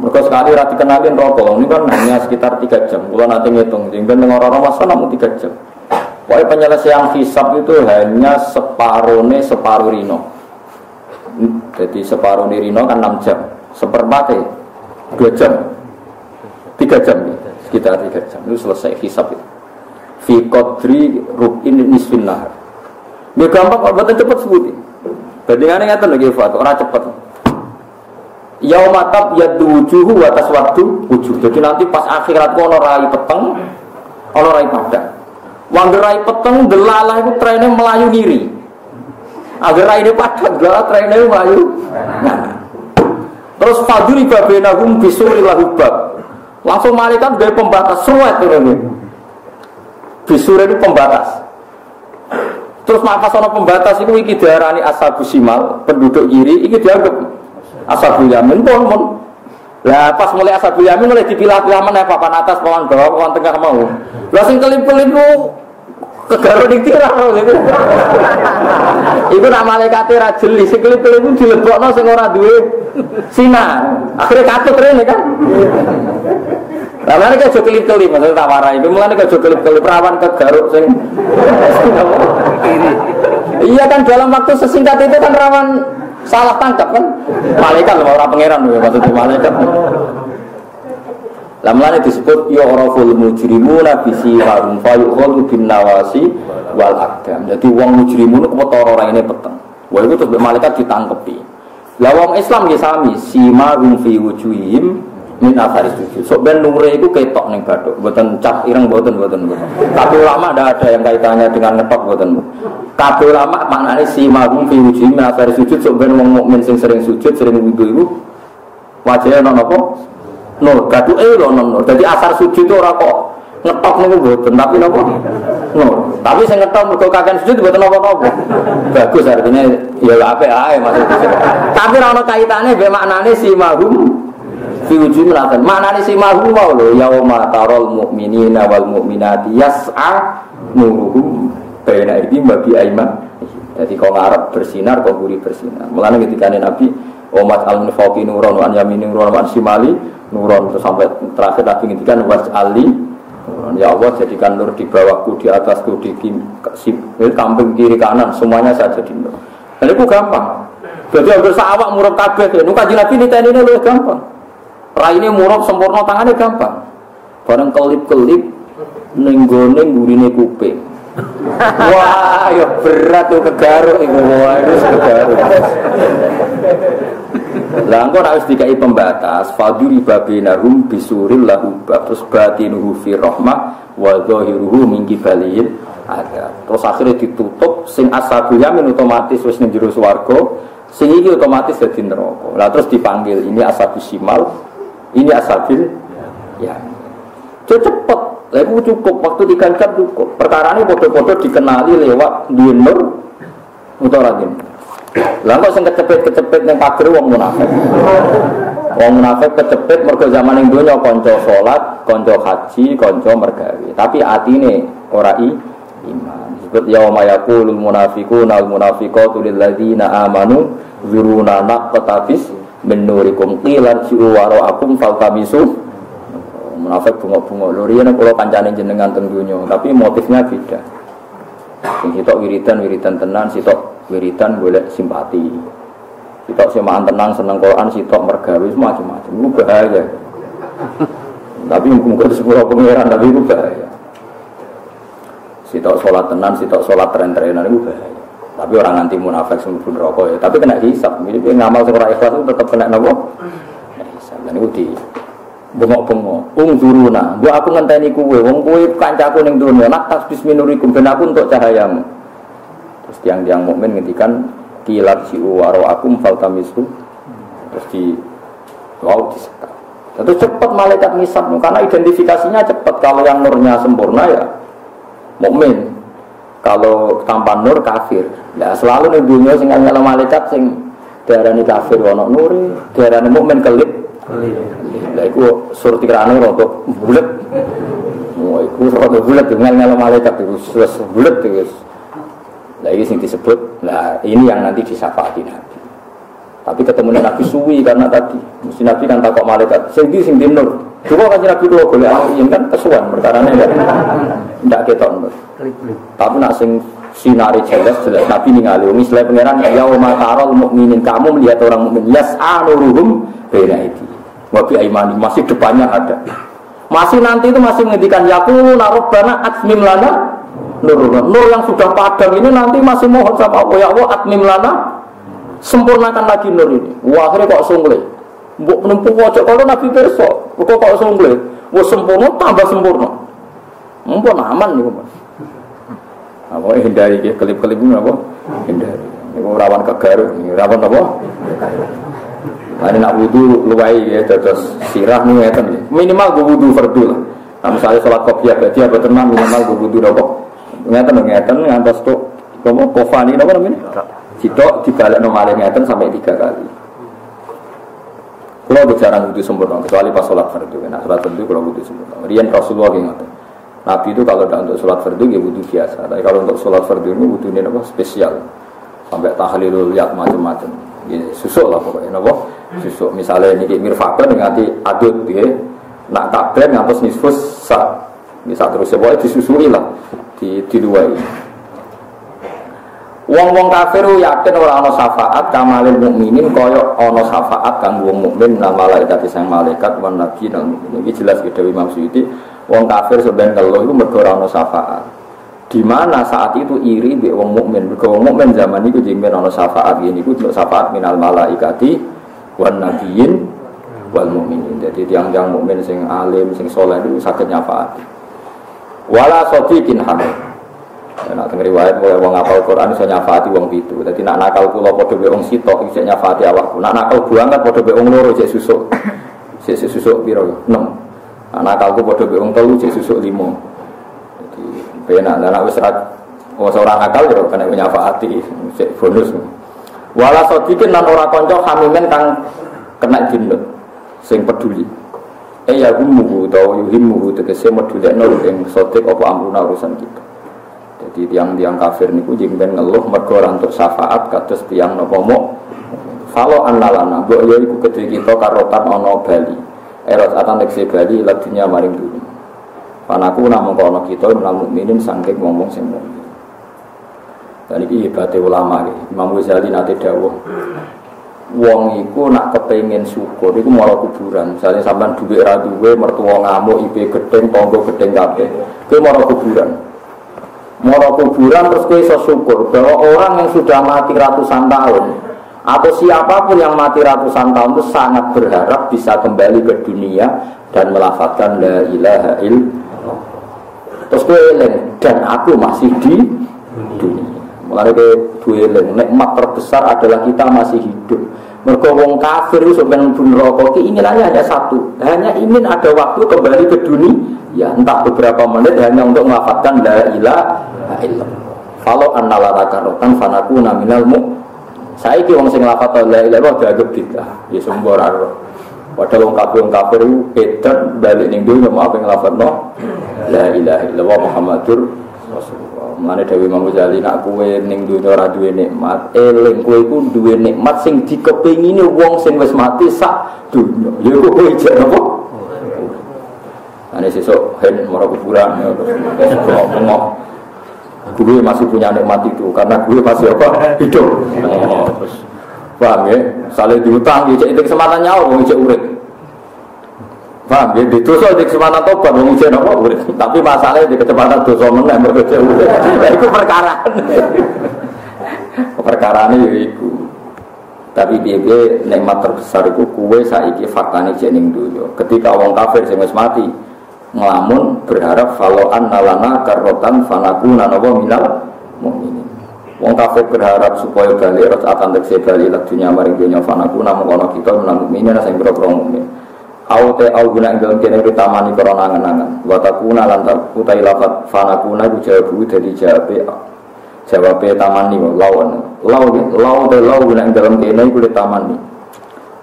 Mereka sekali rati kenalin rokok ini kan hanya sekitar tiga jam. Kalau nanti ngitung. Jadi dengan orang-orang masa namun tiga jam. Pokoknya penyelesaian hisap itu hanya separuhnya separuh rino. Jadi separuh rino kan enam jam. Seperempatnya dua jam. Tiga jam sekitar tiga jam. Itu selesai hisap itu. Fi qadri rubin nisfin. Ya gampang kok boten cepet sebuti. Bandingane ngaten lagi Fat, ora cepet. Yaumatab yaddu wujuhu wa taswaddu wujuh. Jadi nanti pas akhirat ono rai peteng, ono rai. Wangger rai peteng delalah itu trennya melayu diri. Agar rai ini padang delalah trennya melayu. Terus faduri babenahum bisuri lahubab. Langsung malaikat dari pembatas suwet ini. Bisuri itu pembatas. Terus maka sono pembatas itu iki diarani asabu simal, penduduk kiri, iki dianggap Ashabul Yamin pun pun. Lah pas mulai Ashabul Yamin mulai dipilah-pilah mana papan atas, papan bawah, papan tengah mau. Lah sing kelip-kelip ku kegaro ning tirah gitu. Iku nak malaikat ra jeli, sing kelip-kelip ku dilebokno sing ora duwe sinar. Akhirnya katut rene kan. Lah mana kok aja kelip-kelip, maksudnya tak warai. Iku mulane kok aja kelip-kelip rawan kegaruk sing Iya kan dalam waktu sesingkat itu kan rawan Salah tangkap kan? Malaikat loh orang pangeran loh maksudnya malaikat. Lah mulane disebut yu'raful mujrimuna bi siharum fa yukhadu bin nawasi wal aqdam. Jadi wong mujrimun ku perkara ora ini peteng. Wah itu terus malaikat ditangkepi. Lah wong Islam nggih sami simarum fi wujuhihim min akhari sujud. Sok ben nure itu ketok ning bathuk, mboten cap ireng mboten mboten. Tapi ulama ada ada yang kaitannya dengan ngetok mboten. Kabeh ulama maknane si magum fi wujud min akhari sujud sok ben wong mukmin sing sering sujud, sering wudu iku wajahnya ono napa? Nur, bathuke lho ono nur. Dadi asar sujud itu ora kok ngetok niku mboten, tapi napa? Nur. Tapi sing ngetok mergo kakan sujud mboten napa-napa. Bagus artinya ya apik ae maksudnya. Tapi ora ono kaitane maknane si magum fi mana nih si mahu mau lo yauma tarol mu'minina wal mu'minati yas'a nuruhum baina ini bagi aiman jadi kau ngarep bersinar kau guri bersinar mulanya ketika nabi umat al nifaqi nuron wa an nuron wa an simali nuron terus sampai terakhir nabi ketika was ali Ya Allah jadikan nur di bawahku, di atasku, di kambing kiri kanan, semuanya saya jadi nur. Dan itu gampang. Jadi hampir sawak murab kabeh, nu kaji nabi ini ini lebih gampang. Raine murab sempurna tangannya gampang. Barang kelip-kelip nenggone gurine kuping. Wah, ya berat tuh kegaruk itu. Wah, itu kegaruk. Lah engko harus dikai pembatas, faduri babinahum bisuril lahu terus batinuhu fi rahmah wa zahiruhu min kibalil ada. Terus akhirnya ditutup sing asabu yamin otomatis wis ning jero swarga, sing iki otomatis dadi neraka. Lah terus dipanggil ini asabu simal, ini asabil ya. Itu cepet. Lalu cukup waktu diganjar cukup. Perkara ini bodoh-bodoh dikenali lewat dinur mutaradim. Lah kok sing kecepet-kecepet yang pager wong munafik. Wong munafik kecepet mergo zaman ning donya kanca salat, kanca haji, kanca mergawe. Tapi atine ora i iman. Disebut yauma yaqulul munafiquna wal munafiqatu lil ladzina amanu zuruna naqtabis menurikum qilan waro akum faltamisu munafik bunga-bunga. Lho riyen kula kancane jenengan teng donya tapi motifnya beda. Sing sitok wiridan wiridan tenan sitok wiridan golek simpati. Sitok semaan tenang seneng Quran sitok mergawe macam-macam itu bahaya. Tapi mungkin sepuluh pengiran tapi itu bahaya. Sitok sholat tenan sitok sholat tren-trenan itu bahaya tapi orang anti munafik sumber rokok ya. Tapi kena hisap. Jadi ngamal seorang ikhlas itu tetap kena nopo. hisap. Dan itu di bengok-bengok. Ung duruna. Bu aku ngenteni kue. Wong kue kancaku neng dunia. Nak tas bisminurikum. Ben aku untuk cahayamu. Terus tiang-tiang mukmin ngendikan kilat si uwaro akum faltamisu. Terus di wow disekat. Tentu cepat malaikat ngisap karena identifikasinya cepat. Kalau yang nurnya sempurna ya mukmin. Kalau tanpa nur kafir. Ya selalu nih dunia sing nyala malaikat sing darani kafir wono nuri, darani mukmin kelip. Lah iku surti kerane untuk bulat. Oh iku rada bulat dengan nyala malaikat itu bulat itu. Lah ini disebut, lah ini yang nanti disafaati Nabi. Tapi ketemu Nabi suwi karena tadi, mesti Nabi kan takut malaikat. Sing di sing nur. Coba kan Nabi kalau boleh ini kan kesuwan perkara ini. Enggak ketok nur. Tapi nak sing sinari jelas jelas Nabi ningali. Misalnya pangeran ya matarol mukminin kamu melihat orang mukmin yas'a nuruhum beda itu. Wabi imani masih depannya ada. Masih nanti itu masih menghentikan yakulu narobana atmim lana nur nur yang sudah padam ini nanti masih mohon sama Allah ya Allah atmim lana sempurnakan lagi nur ini wah akhirnya kok sungle Mbok menempuh wajah kalau Nabi perso, kok kok sungguh, wah sempurna tambah sempurna. Mumpun aman nih mas. Apa hindari ya kelip-kelip ini apa? Hindari. Ini rawan ini rawan apa? Ini nak wudhu luai ya, terus sirah nih ya Minimal gue wudhu fardu lah. Nah, misalnya sholat kopiah berarti apa tenang minimal gue wudhu apa? Ngeten ngeten ngantos tuh, kamu kofani apa namanya? Cito dibalik normalnya ngeten sampai tiga kali. Kalau jarang wudhu sempurna, kecuali pas sholat fardu. Nah, sholat fardu kalau wudhu sempurna. Rian Rasulullah yang ngatain. Nabi itu kalau untuk sholat fardu ya wudhu biasa. Tapi kalau untuk sholat fardu ini wudhunya apa spesial. Sampai tahlilul lihat macam-macam. Ya, susuk lah pokoknya. Apa? Susuk. Misalnya ini mirfakon nganti adut ya. Nak takbir ngantos nisfus sa. Bisa terus pokoknya disusui lah. Di, diluai. Wong-wong kafir yakin ora ana syafaat kamalil mukminin kaya ana syafaat kang wong mukmin nang malaikat sang malaikat wan nabi nang iki jelas ke Dewi Imam Suyuti wong kafir sebenarnya kalau itu mergo ora syafaat. Di mana saat itu iri mbek wong mukmin? Mergo wong mukmin zaman iku jengben ana syafaat yen iku untuk syafaat minal malaikati wan nabiyyin wal mukminin. Jadi tiang-tiang mukmin sing alim sing soleh itu saged nyafaat wala sadiqin hamid nak tengeri riwayat mulai wong apal Quran iso nyafaati wong pitu. Dadi nak nakal kula padha be wong sitok iso nyafaati awakku. Nak nakal banget padha be wong loro cek susuk. Cek susuk piro? 6. Nak nakalku padha be wong telu cek susuk 5. Jadi penak nak wis ra wong ora nakal ya kena nyafaati cek bonus. Wala sadikin lan ora kanca hamimen kang kena jinut sing peduli. Eh ya humuhu utawa yuhimuhu tegese medulekno ing sodik apa amruna urusan kita. Jadi tiang-tiang kafir niku jengben ngeluh mergo untuk syafaat kados tiang nopo mo. Falo analana, mbok yo iku kedhe kita karotan ana Bali. Erot atan tekse Bali ladunya maring dunia. Panaku namung kono kita menal mukminin sangking ngomong sing. Dan ini hebatnya ulama ya. Imam Ghazali nanti dawuh. Wong iku nak kepengen syukur iku malah kuburan. Misalnya sampean duwe ra duwe mertua ngamuk, IP gedeng, tonggo gedeng kabeh. Kuwi malah kuburan moro kuburan terus kue iso syukur bahwa orang yang sudah mati ratusan tahun atau siapa pun yang mati ratusan tahun itu sangat berharap bisa kembali ke dunia dan melafatkan la ilaha illallah. Terus kue eling dan aku masih di dunia. Mulai ke dua eling nikmat terbesar adalah kita masih hidup. Mergo wong kafir itu sebenarnya pun rokok keinginannya hanya satu, hanya ingin ada waktu kembali ke dunia, ya entah beberapa menit hanya untuk melafatkan la ilaha illallah. Kalau annalana karotan fanaku naminal mu. Saya ki wong sing lafat la ilaha illallah dianggap tidak, ya sumber aro. Padahal wong kafir wong kafir itu balik ning dunya mau apa nglafadzno la ilaha illallah Muhammadur. Mane Dewi Imam Ghazali nak kue ning dunya ora duwe nikmat, eling kowe iku duwe nikmat sing dikepingine wong sing wis mati sak dunya. Ya iku kowe jek napa? Ane sesuk hen mara kuburan ya bengok Gue masih punya nikmat itu karena gue masih apa hidup. Oh, terus paham ya? Saling diutang, ya cek kesempatan nyawa, mau cek urip. Paham ya? Dosa di kesempatan tobat wong ujian apa urip. Tapi masalahnya di kecepatan dosa meneh mergo. Ya iku perkara. perkara ini ya iku. Tapi dia nikmat terbesar itu kue saiki faktanya jening dulu. Ketika orang kafir sing wis mati ngelamun berharap kalau an nalana karotan fanaku nanowo minal mukminin. Wong kafir berharap supaya balik rot akan tekse balik lak dunia maring dunia fanaku namun kono kita menang mukminin sing mukmin. Au te au guna ing dalem kene ditamani krana angen-angen. Wa takuna lan utai lafat fanakuna ku jawabu dadi jawabe jawabe tamani lawan. Law law te law guna ing dalem kene iku ditamani.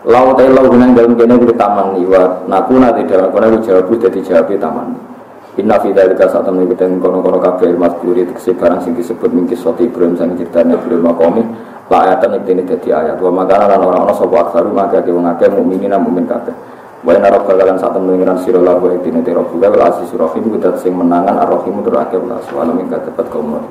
Law te law guna ing dalem kene iku ditamani wa nakuna te dalem kono ku jawabu dadi jawabe tamani. Inna fi dzalika saat temen kita kono-kono kabeh mas kuri tekse barang sing mingkis soti Ibrahim sang ceritane Ibrahim makomi la ayatan iki dadi ayat wa makana lan ora ana sapa aksaru maka ke wong akeh mukminin mukmin kabeh Wa inna rabbaka saat mengiran sira la wa dina te rabbuka wal asis rahim kita sing menangan ar-rahim tur akeh wala alamin katapat kaum